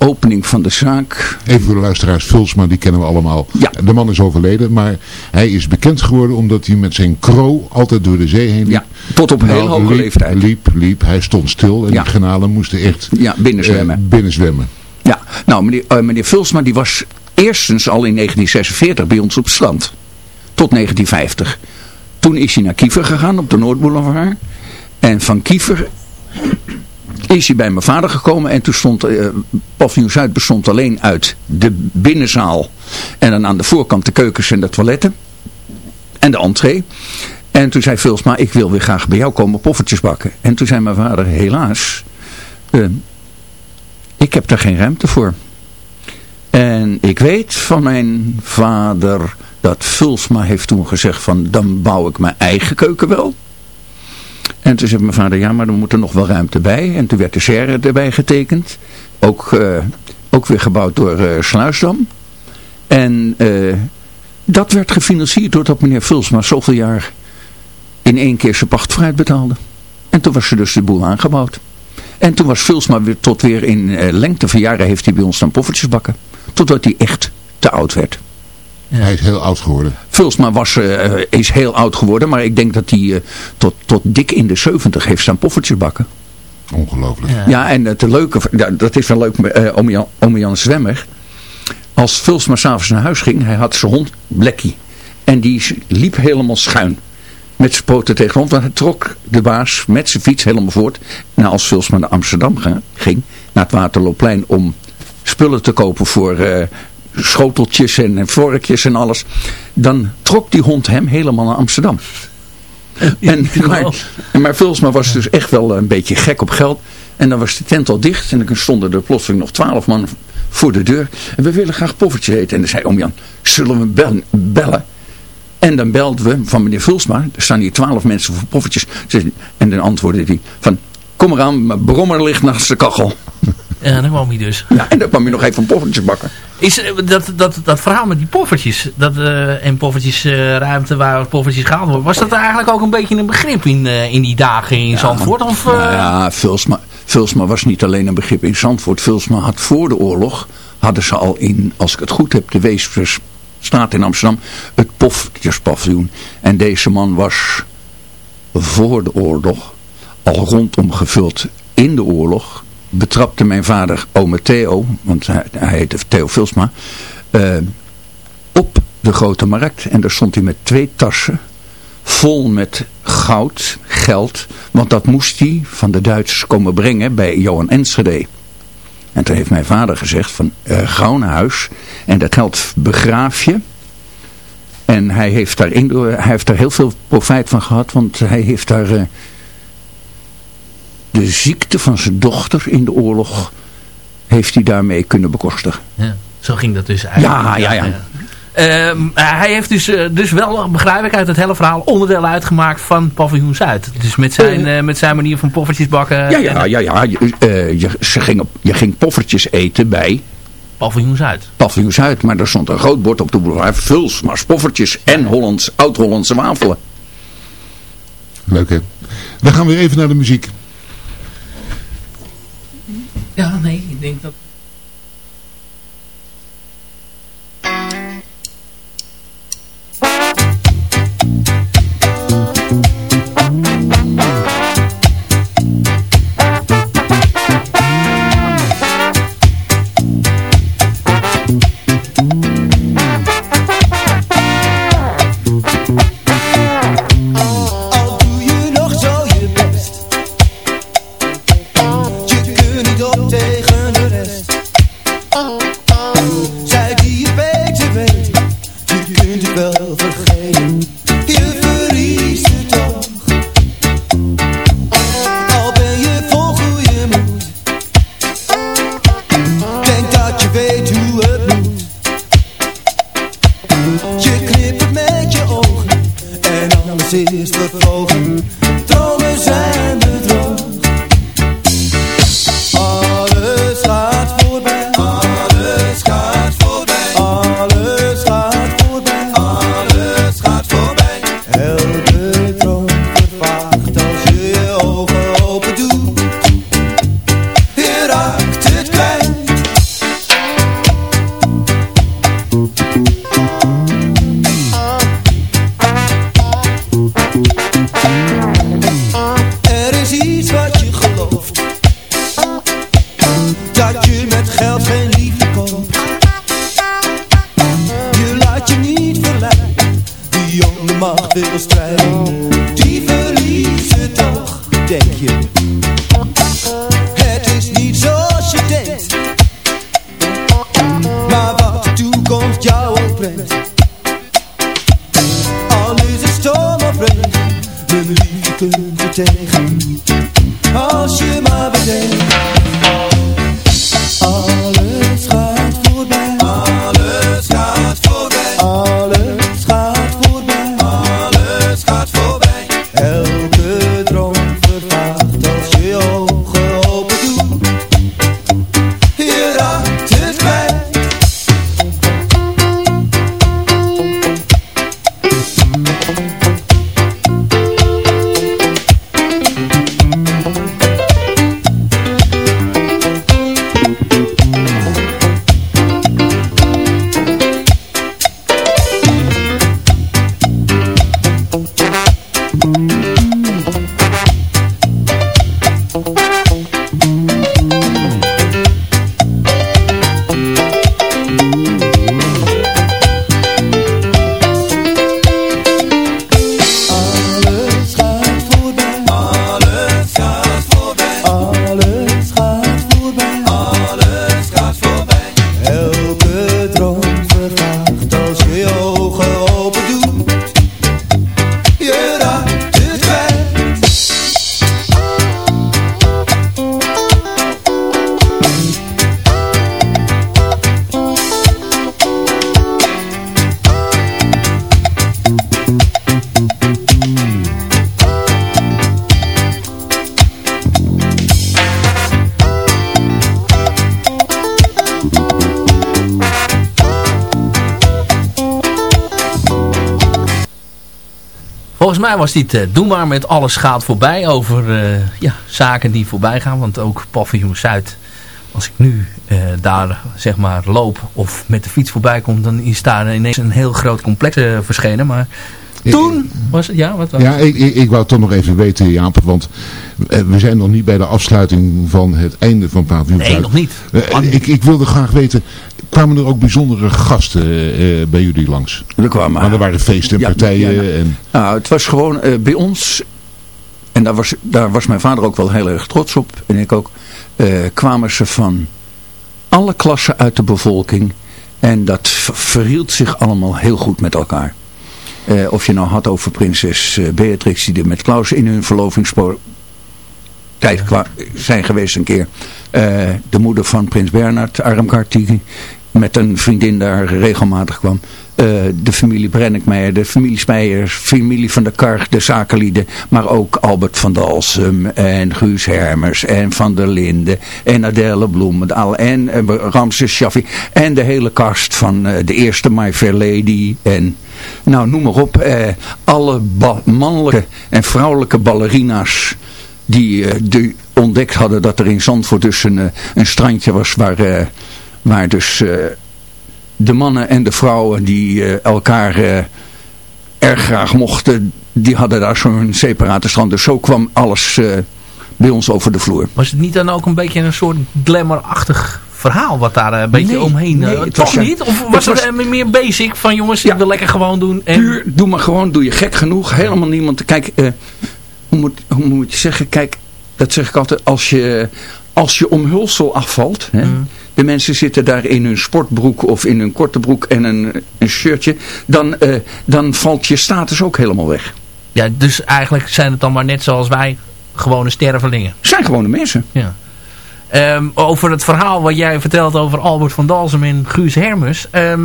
de opening van de zaak. Even voor de luisteraars, Vulsma, die kennen we allemaal. Ja. De man is overleden, maar hij is bekend geworden omdat hij met zijn kro altijd door de zee heen liep. Ja, tot op een heel hoge liep, leeftijd. Liep, liep, hij stond stil en Ja. die granalen moesten echt Ja, binnenzwemmen. eh, binnenzwemmen. Ja, nou meneer, eh, meneer Vulsma die was eerstens al in 1946 bij ons op strand. Tot 1950. Toen is hij naar Kiever gegaan op de Noordboulevard. En van Kiever is hij bij mijn vader gekomen. En toen stond, eh paviljoen Zuid bestond alleen uit de binnenzaal. En dan aan de voorkant de keukens en de toiletten. En de entree. En toen zei Vulsma, ik wil weer graag bij jou komen poffertjes bakken. En toen zei mijn vader, helaas, eh, ik heb daar geen ruimte voor. En ik weet van mijn vader dat Vulsma heeft toen gezegd van dan bouw ik mijn eigen keuken wel. En toen zei mijn vader ja maar er moet er nog wel ruimte bij. En toen werd de serre erbij getekend. Ook, eh, ook weer gebouwd door eh, Sluisdam. En eh, dat werd gefinancierd doordat meneer Vulsma zoveel jaar in één keer zijn pacht betaalde. En toen was er dus de boel aangebouwd. En toen was Vulsma weer tot weer in lengte van jaren heeft hij bij ons dan poffertjes bakken. Totdat hij echt te oud werd. Hij is heel oud geworden. Vulsma was, eh, is heel oud geworden, maar ik denk dat hij eh, tot, tot dik in de 70 heeft staan poffertjes bakken. Ongelooflijk. Ja, en het leuke, dat is wel leuk, eh ome, Jan, Zwemmer. Als Vulsma s'avonds naar huis ging, hij had zijn hond Blackie. En die liep helemaal schuin. Met zijn poten tegen de. Want hij trok de baas met zijn fiets helemaal voort. Nou, als Vulsma naar Amsterdam ging, naar het Waterloopplein om spullen te kopen voor eh, schoteltjes en, en vorkjes en alles. Dan trok die hond hem helemaal naar Amsterdam. En, maar, maar Vulsma was dus echt wel een beetje gek op geld. En dan was de tent al dicht. En dan stonden er plotseling nog twaalf man voor de deur. En we willen graag poffertje eten. En dan zei oom Jan, zullen we bellen? bellen? En dan belden we van meneer Vulsma. Er staan hier twaalf mensen voor poffertjes. En dan antwoordde hij van, kom eraan, mijn brommer ligt naast de kachel. Ja, dan kwam hij dus. Ja, en dan kwam hij nog even een poffertje bakken. Is eh, dat, dat, dat verhaal met die poffertjes, dat, eh en poffertjesruimte ruimte waar poffertjes gehaald worden, was dat eigenlijk ook een beetje een begrip in, eh, in die dagen in Zandvoort? Of, Nou ja, Vulsma, Vulsma was niet alleen een begrip in Zandvoort. Vulsma had voor de oorlog, hadden ze al in, als ik het goed heb, de Weesperstraat in Amsterdam, het poffertjespaviljoen. En deze man was voor de oorlog al rondom gevuld in de oorlog. Betrapte mijn vader, ome Theo, want hij, hij heette Theo Vulsma, eh, op de grote markt. En daar stond hij met twee tassen vol met goud, geld, want dat moest hij van de Duitsers komen brengen bij Johan Enschede. En toen heeft mijn vader gezegd van uh, naar huis en dat geld begraaf je. En hij heeft, daar hij heeft daar heel veel profijt van gehad, want hij heeft daar uh, de ziekte van zijn dochter in de oorlog, heeft hij daarmee kunnen bekostigen. Ja, zo ging dat dus eigenlijk. Ja, ja, ja. Uh, hij heeft dus, uh, dus wel, begrijp ik uit het hele verhaal, onderdeel uitgemaakt van Paviljoen Zuid. Dus met zijn, uh, met zijn manier van poffertjes bakken. Ja, ja, ja. ja. Je, je, ze ging op, je ging poffertjes eten bij... Paviljoen Zuid. Paviljoen Zuid, maar er stond een groot bord op de boulevard. Vuls, maar poffertjes en Hollands, oud-Hollandse wafelen. Leuk hè. Dan gaan we even naar de muziek. Ja, nee, ik denk dat... mij was dit uh, maar met alles gaat voorbij over eh, ja, zaken die voorbij gaan. Want ook Paviljoen Zuid, als ik nu eh, daar zeg maar loop of met de fiets voorbij kom, dan is daar ineens een heel groot complex verschenen. Maar toen was het, ja, wat was Ja, ik, ik, ik wou toch nog even weten, Jaap, want eh, we zijn nog niet bij de afsluiting van het einde van Paviljoen Nee, nog niet. Eh, ik, ik wilde graag weten, kwamen er ook bijzondere gasten eh, bij jullie langs? Er kwamen, Maar er waren feesten en Ja, partijen ja, ja. en... Nou, het was gewoon eh, bij ons, en daar was, daar was mijn vader ook wel heel erg trots op, en ik ook, eh, kwamen ze van alle klassen uit de bevolking. En dat verhield zich allemaal heel goed met elkaar. Eh, of je nou had over prinses eh, Beatrix, die er met Klaus in hun verlovingspoor tijd zijn geweest een keer. Eh, de moeder van prins Bernhard, Armgard, die met een vriendin daar regelmatig kwam. Eh, de familie Brenninkmeijer, de familie Speijers, familie van de Kar, de zakenlieden. Maar ook Albert van Dalsem en Guus Hermers en Van der Linden en Adèle Bloem al- en eh, Ramses Shaffi. En de hele kast van eh, de eerste My Fair Lady en... Nou, noem maar op. Eh, alle mannelijke en vrouwelijke ballerina's die, eh, die ontdekt hadden dat er in Zandvoort dus een, een strandje was waar, eh, waar dus de mannen en de vrouwen die eh, elkaar eh, erg graag mochten, die hadden daar zo'n separate strand. Dus zo kwam alles eh, bij ons over de vloer. Was het niet dan ook een beetje een soort glamour-achtig verhaal wat daar een beetje Nee, omheen... nee, het toch was niet? Of was het was- meer basic van jongens, ik wil lekker gewoon doen? En... Puur, doe maar gewoon, doe je gek genoeg. Helemaal niemand. Kijk, hoe, moet, hoe moet je zeggen? Kijk, dat zeg ik altijd. Als je, als je omhulsel afvalt, hè, Mm. De mensen zitten daar in hun sportbroek of in hun korte broek en een, een shirtje, dan, eh, dan valt je status ook helemaal weg. Ja, dus eigenlijk zijn het dan maar net zoals wij, gewone stervelingen. Zijn gewone mensen. Ja. Ehm, over het verhaal wat jij vertelt over Albert van Dalsem en Guus Hermes. Ehm,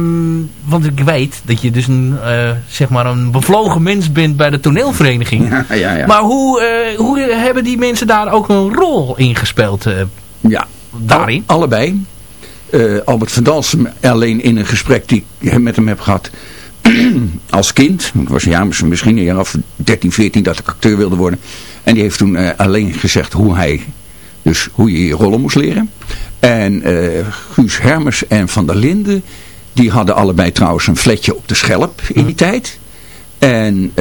want ik weet dat je dus een, eh, zeg maar een bevlogen mens bent bij de toneelvereniging. Ja, ja, ja. Maar hoe, eh, hoe hebben die mensen daar ook een rol in gespeeld? ja, daarin? Al- allebei. Eh, Albert van Dalsem alleen in een gesprek die ik met hem heb gehad als kind. Het was jaar, misschien een jaar of 13, 14 dat ik acteur wilde worden. En die heeft toen eh, alleen gezegd hoe hij, dus hoe je je rollen moest leren. En eh, Guus Hermers en Van der Linden, die hadden allebei trouwens een fletje op de Schelp in die tijd. En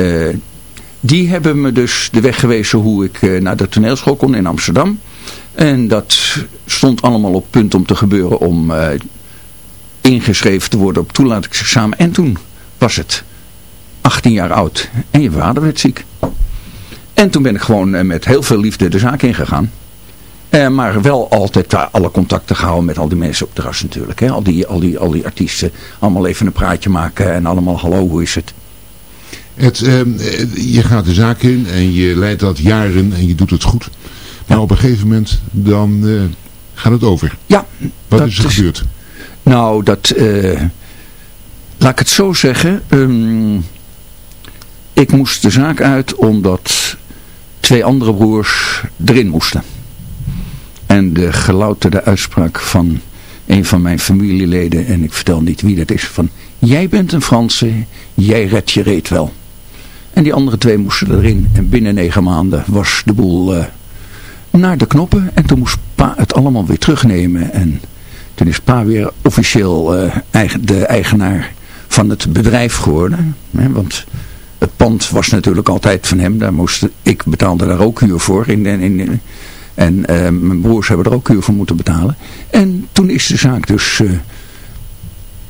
die hebben me dus de weg gewezen hoe ik naar de toneelschool kon in Amsterdam. En dat stond allemaal op punt om te gebeuren om eh, ingeschreven te worden op toelatingsexamen. En toen was het 18 jaar oud en je vader werd ziek. En toen ben ik gewoon eh, met heel veel liefde de zaak ingegaan. Eh, maar wel altijd alle contacten gehouden met al die mensen op terras natuurlijk. Hè? Al, die, al, die, al die artiesten. Allemaal even een praatje maken en allemaal hallo, hoe is het? Het, ehm, eh, je gaat de zaak in en je leidt dat jaren en je doet het goed. Maar op een gegeven moment dan eh, gaat het over. Ja. Wat is er gebeurd? Nou, dat... eh, laat ik het zo zeggen. ehm, ik moest de zaak uit omdat twee andere broers erin moesten. En de gelouterde uitspraak van een van mijn familieleden, en ik vertel niet wie dat is, van jij bent een Franse, jij redt je reet wel. En die andere twee moesten erin en binnen negen maanden was de boel eh, naar de knoppen. En toen moest pa het allemaal weer terugnemen en toen is pa weer officieel eh, eigen, de eigenaar van het bedrijf geworden. Hè, want het pand was natuurlijk altijd van hem. Daar moest, ik betaalde daar ook huur voor. In, en eh, mijn broers hebben er ook huur voor moeten betalen. En toen is de zaak dus eh,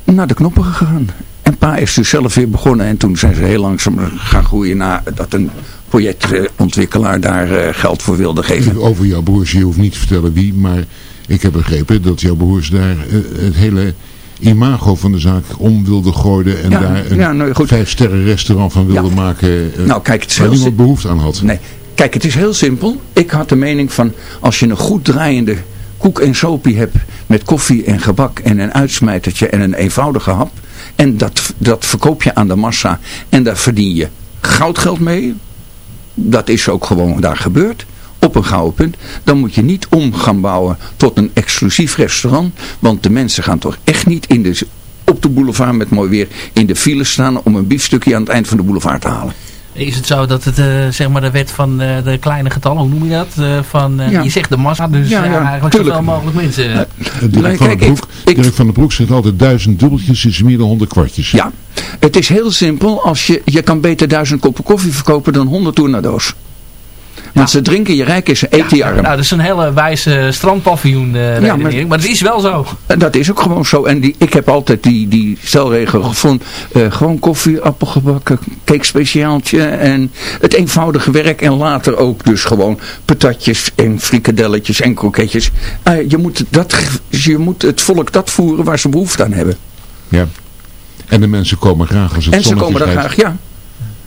naar de knoppen gegaan. En pa is dus zelf weer begonnen. En toen zijn ze heel langzaam gaan groeien naar dat een projectontwikkelaar daar eh, geld voor wilde geven. Over jouw broers, je hoeft niet te vertellen wie, maar ik heb begrepen dat jouw broers daar eh, het hele imago van de zaak om wilden gooien en Ja, daar een ja, nou, vijf sterren restaurant van wilden maken eh, Nou, kijk, het is waar heel niemand behoefte aan had. Nee, kijk, het is heel simpel. Ik had de mening van, als je een goed draaiende koek en sopie hebt met koffie en gebak en een uitsmijtertje en een eenvoudige hap. En dat, dat verkoop je aan de massa en daar verdien je goudgeld mee. Dat is ook gewoon daar gebeurd. Op een gouden punt. Dan moet je niet om gaan bouwen tot een exclusief restaurant. Want de mensen gaan toch echt niet in de, op de boulevard met mooi weer in de file staan om een biefstukje aan het eind van de boulevard te halen. Is het zo dat het eh, zeg maar de wet van eh, de kleine getallen, hoe noem je dat? Eh, van, eh, Ja. Je zegt de massa, dus Ja, ja, eigenlijk tuurlijk. zoveel mogelijk mensen. Kijk, den ik- Dirk van den Broek zegt altijd duizend dubbeltjes is meer dan honderd kwartjes. Ja, het is heel simpel. Als je, je kan beter duizend koppen koffie verkopen dan honderd tournadoos. Want ze drinken je rijk en ze eten je arm. Nou, dat is een hele wijze strandpaviljoen eh Ja, redenering, maar, het is wel zo. En dat is ook gewoon zo. En die, ik heb altijd die, die stelregel gevonden. Eh, gewoon koffie, appelgebakken, cake speciaaltje. En het eenvoudige werk. En later ook dus gewoon patatjes en frikadelletjes en kroketjes. Eh, je, moet dat, je moet het volk dat voeren waar ze behoefte aan hebben. Ja. En de mensen komen graag als het En ze zonnetje komen daar schijnt. graag, ja.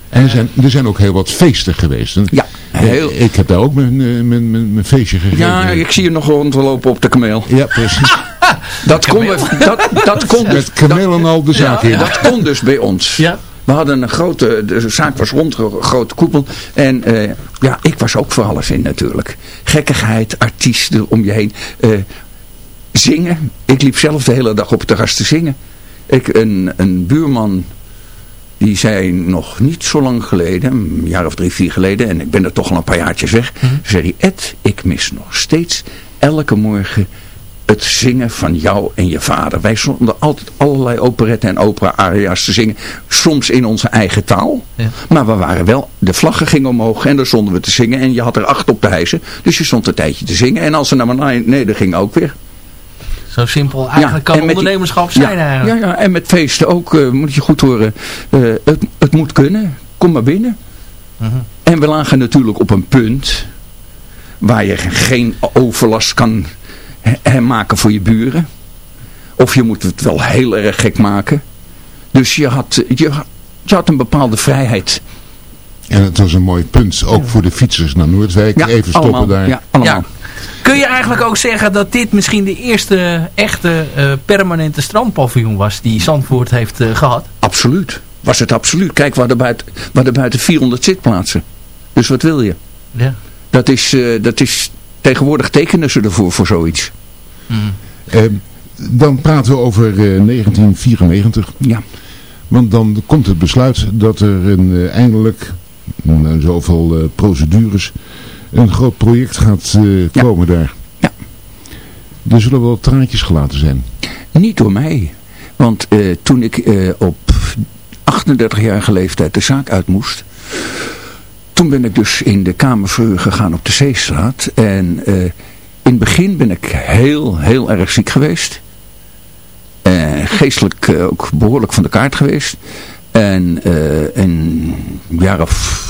En er zijn, er zijn ook heel wat feesten geweest. Ja, heel- Ik heb daar ook mijn, eh, mijn, mijn, mijn feestje gegeven. Ja, ik zie je nog rondlopen op de kameel. Ja, precies. Dat kon, we- dat, dat kon dus, Met kameel en al de zaak in. dat kon dus bij ons. Ja. We hadden een grote, de zaak was rond, een grote koepel. En eh, ja, ik was ook voor alles in natuurlijk. Gekkigheid, artiesten om je heen. Eh, zingen. Ik liep zelf de hele dag op het terras te zingen. Ik, een, een buurman, die zei nog niet zo lang geleden, een jaar of drie, vier geleden, en ik ben er toch al een paar jaartjes weg, zei hij, Ed, ik mis nog steeds elke morgen het zingen van jou en je vader. Wij stonden altijd allerlei operetten en opera-aria's te zingen. Soms in onze eigen taal. Ja. Maar we waren wel, de vlaggen gingen omhoog en daar stonden we te zingen. En je had er acht op te hijzen. Dus je stond een tijdje te zingen. En als ze naar beneden ging ook weer. Zo simpel eigenlijk kan die- ondernemerschap zijn ja, eigenlijk. Ja, ja, en met feesten ook, eh, moet je goed horen. eh, het, het moet kunnen. Kom maar binnen. Mhm. En we lagen natuurlijk op een punt waar je geen overlast kan maken voor je buren. Of je moet het wel heel erg gek maken. Dus je had, je, je had een bepaalde vrijheid. En het was een mooi punt, ook voor de fietsers naar Noordwijk. Even stoppen allemaal, daar. Ja, allemaal. Ja. Kun je eigenlijk ook zeggen dat dit misschien de eerste echte eh, permanente strandpaviljoen was die Zandvoort heeft eh, gehad? Absoluut. Was het absoluut. Kijk, we hadden buiten, we hadden buiten 400 zitplaatsen. Dus wat wil je? Ja. Dat is, eh, dat is tegenwoordig tekenen ze ervoor voor zoiets. Eh, dan praten we over eh, 1994. Ja. Want dan komt het besluit dat er een, eindelijk, na zoveel procedures, een groot project gaat eh, komen daar. Ja. Er zullen wel traantjes gelaten zijn. Niet door mij. Want eh, toen ik eh, op 38-jarige leeftijd de zaak uit moest. Toen ben ik dus in de kamerverhuur gegaan op de Zeestraat. En in het begin ben ik heel, heel erg ziek geweest. Geestelijk ook behoorlijk van de kaart geweest. En een jaar of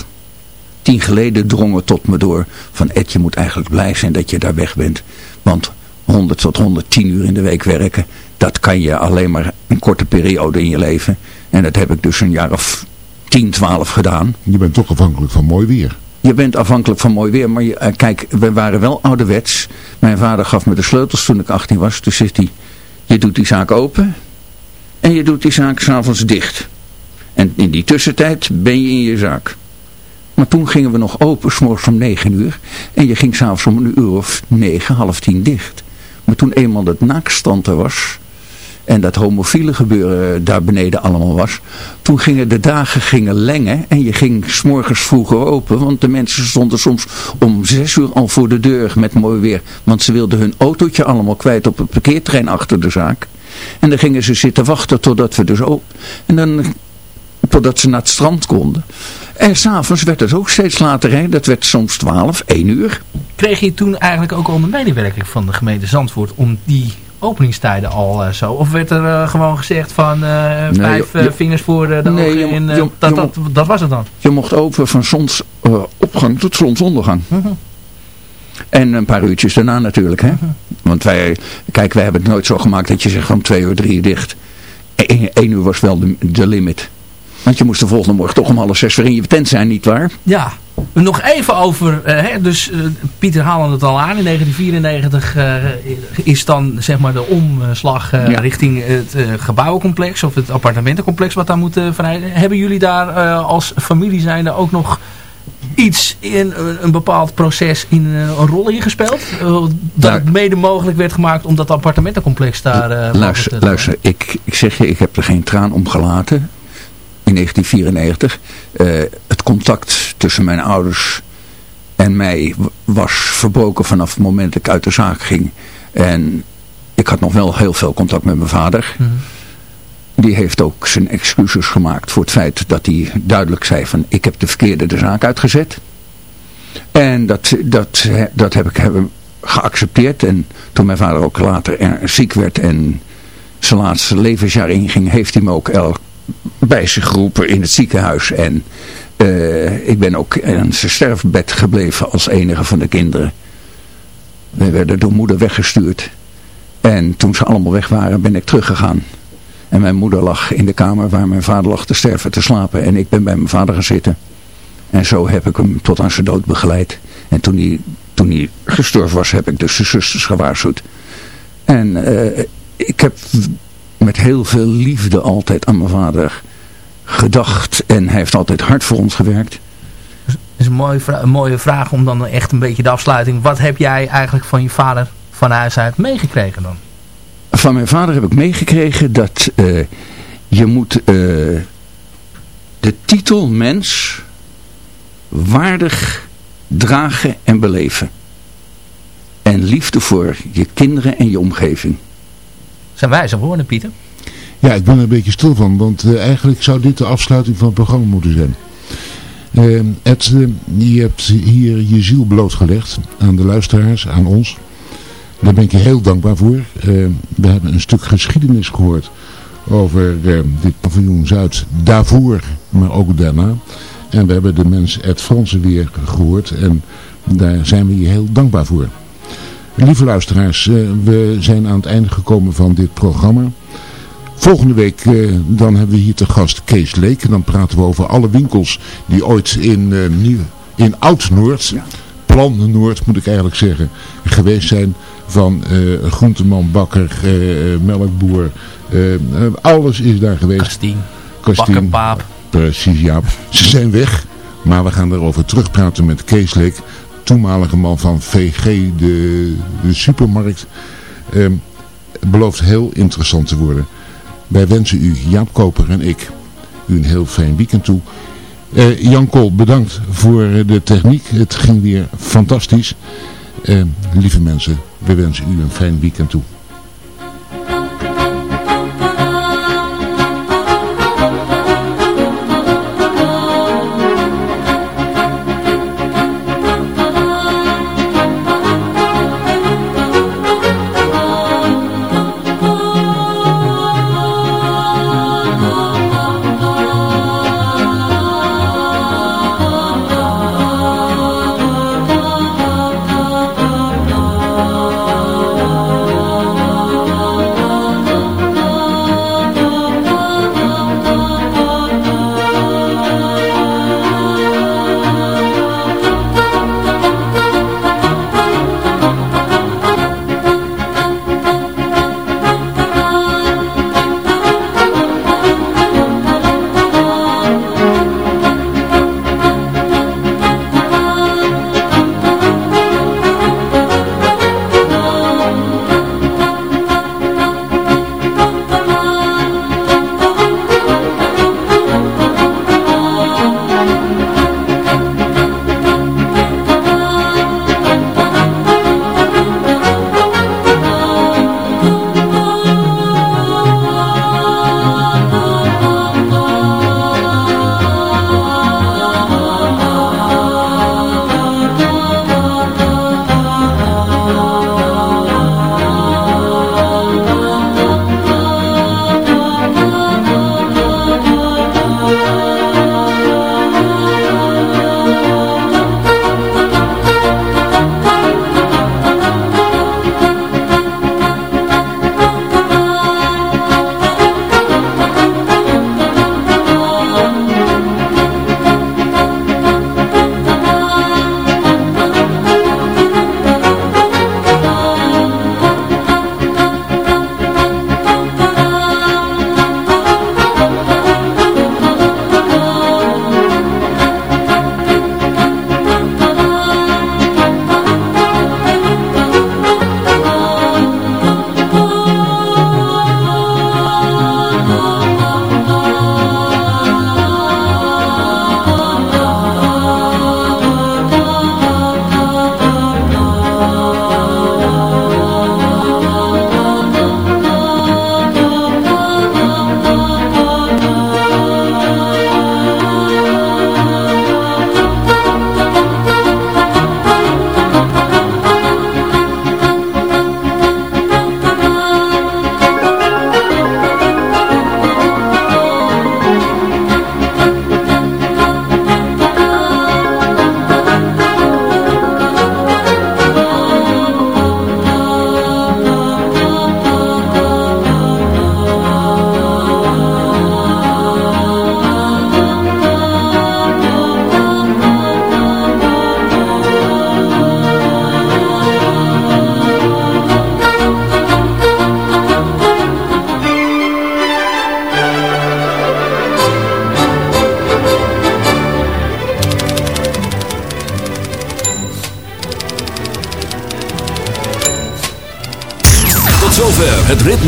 tien geleden drong het tot me door van Ed, je moet eigenlijk blij zijn dat je daar weg bent. Want 100 tot 110 uur in de week werken, dat kan je alleen maar een korte periode in je leven. En dat heb ik dus een jaar of 10, 12 gedaan. Je bent toch afhankelijk van mooi weer. Je bent afhankelijk van mooi weer, maar je, eh, kijk, we waren wel ouderwets. Mijn vader gaf me de sleutels toen ik 18 was. Toen zegt hij, je doet die zaak open en je doet die zaak s'avonds dicht. En in die tussentijd ben je in je zaak. Maar toen gingen we nog open, s'morgens om 9 uur. En je ging s'avonds om een uur of 9, half 10 dicht. Maar toen eenmaal het naakstand er was... en dat homofiele gebeuren daar beneden allemaal was... toen gingen de dagen gingen lengen... en je ging s'morgens vroeger open... want de mensen stonden soms om 6 uur al voor de deur met mooi weer... want ze wilden hun autootje allemaal kwijt op het parkeerterrein achter de zaak... En dan gingen ze zitten wachten totdat we dus ook... En dan totdat ze naar het strand konden. En s'avonds werd het ook steeds later, hè? dat werd soms 12, 1 uur. Kreeg je toen eigenlijk ook al een medewerking van de gemeente Zandvoort om die openingstijden al eh, zo? Of werd er eh, gewoon gezegd van Nee, vijf je- vingers voor de Nee, ogen je- dat, je dat, dat was het dan? Je mocht open van zonsopgang tot zonsondergang. Mhm. En een paar uurtjes daarna natuurlijk. Hè? Want wij, kijk, wij hebben het nooit zo gemaakt dat je zegt van twee uur, drie uur dicht. Eén uur was wel de, de limit. Want je moest de volgende morgen toch om half zes weer in je tent zijn, nietwaar? Ja, nog even over, eh, hè, dus eh, Pieter haalde het al aan, in 1994 eh, is dan zeg maar de omslag Ja. richting het gebouwencomplex of het appartementencomplex wat daar moet verrijden. Hebben jullie daar als familie zijnde ook nog iets in een bepaald proces in een rol in gespeeld? Eh, dat Daar- het mede mogelijk werd gemaakt om dat appartementencomplex daar... luister, te- luister ik, ik zeg je, ik heb er geen traan om gelaten. In 1994. Eh, het contact tussen mijn ouders en mij was verbroken vanaf het moment dat ik uit de zaak ging. En ik had nog wel heel veel contact met mijn vader. Mhm. Die heeft ook zijn excuses gemaakt voor het feit dat hij duidelijk zei van ik heb de verkeerde de zaak uitgezet. En dat, dat, dat heb ik hebben geaccepteerd. En toen mijn vader ook later er ziek werd en zijn laatste levensjaar inging, heeft hij me ook el- bij zich geroepen in het ziekenhuis. En eh, ik ben ook aan zijn sterfbed gebleven als enige van de kinderen. We werden door moeder weggestuurd. En toen ze allemaal weg waren, ben ik teruggegaan. En mijn moeder lag in de kamer waar mijn vader lag te sterven, te slapen. En ik ben bij mijn vader gaan zitten. En zo heb ik hem tot aan zijn dood begeleid. En toen hij, toen hij gestorven was, heb ik dus de zusters gewaarschuwd. En eh, ik heb met heel veel liefde altijd aan mijn vader gedacht. En hij heeft altijd hard voor ons gewerkt. Dat is een mooie, een mooie vraag om dan echt een beetje de afsluiting. Wat heb jij eigenlijk van je vader van huis uit meegekregen dan? Van mijn vader heb ik meegekregen dat eh, je moet eh, de titel mens waardig dragen en beleven. En liefde voor je kinderen en je omgeving. Zijn wijze woorden, Pieter? Ja, ik ben er een beetje stil van, want eh, eigenlijk zou dit de afsluiting van het programma moeten zijn. Eh, Ed, eh, je hebt hier je ziel blootgelegd aan de luisteraars, aan ons. Daar ben ik je heel dankbaar voor. Eh, we hebben een stuk geschiedenis gehoord over eh, dit paviljoen Zuid daarvoor, maar ook daarna. En we hebben de mens Ed Fransen weer gehoord en daar zijn we je heel dankbaar voor. Lieve luisteraars, eh, we zijn aan het einde gekomen van dit programma. Volgende week eh, dan hebben we hier te gast Kees Leek. En dan praten we over alle winkels die ooit in, Nieuw, in Oud-Noord, Plan Noord moet ik eigenlijk zeggen, geweest zijn. Van uh, groenteman, bakker, melkboer. alles is daar geweest. Kastien, Kastien paap. Precies, ja. Ze zijn weg. Maar we gaan erover terugpraten met Kees Leek toenmalige man van VG, de, supermarkt. Ehm, het belooft heel interessant te worden. Wij wensen u, Jaap Koper en ik, u een heel fijn weekend toe. Uh, Jan Kool, bedankt voor de techniek. Het ging weer fantastisch. Uh, lieve mensen, we wensen u een fijn weekend toe.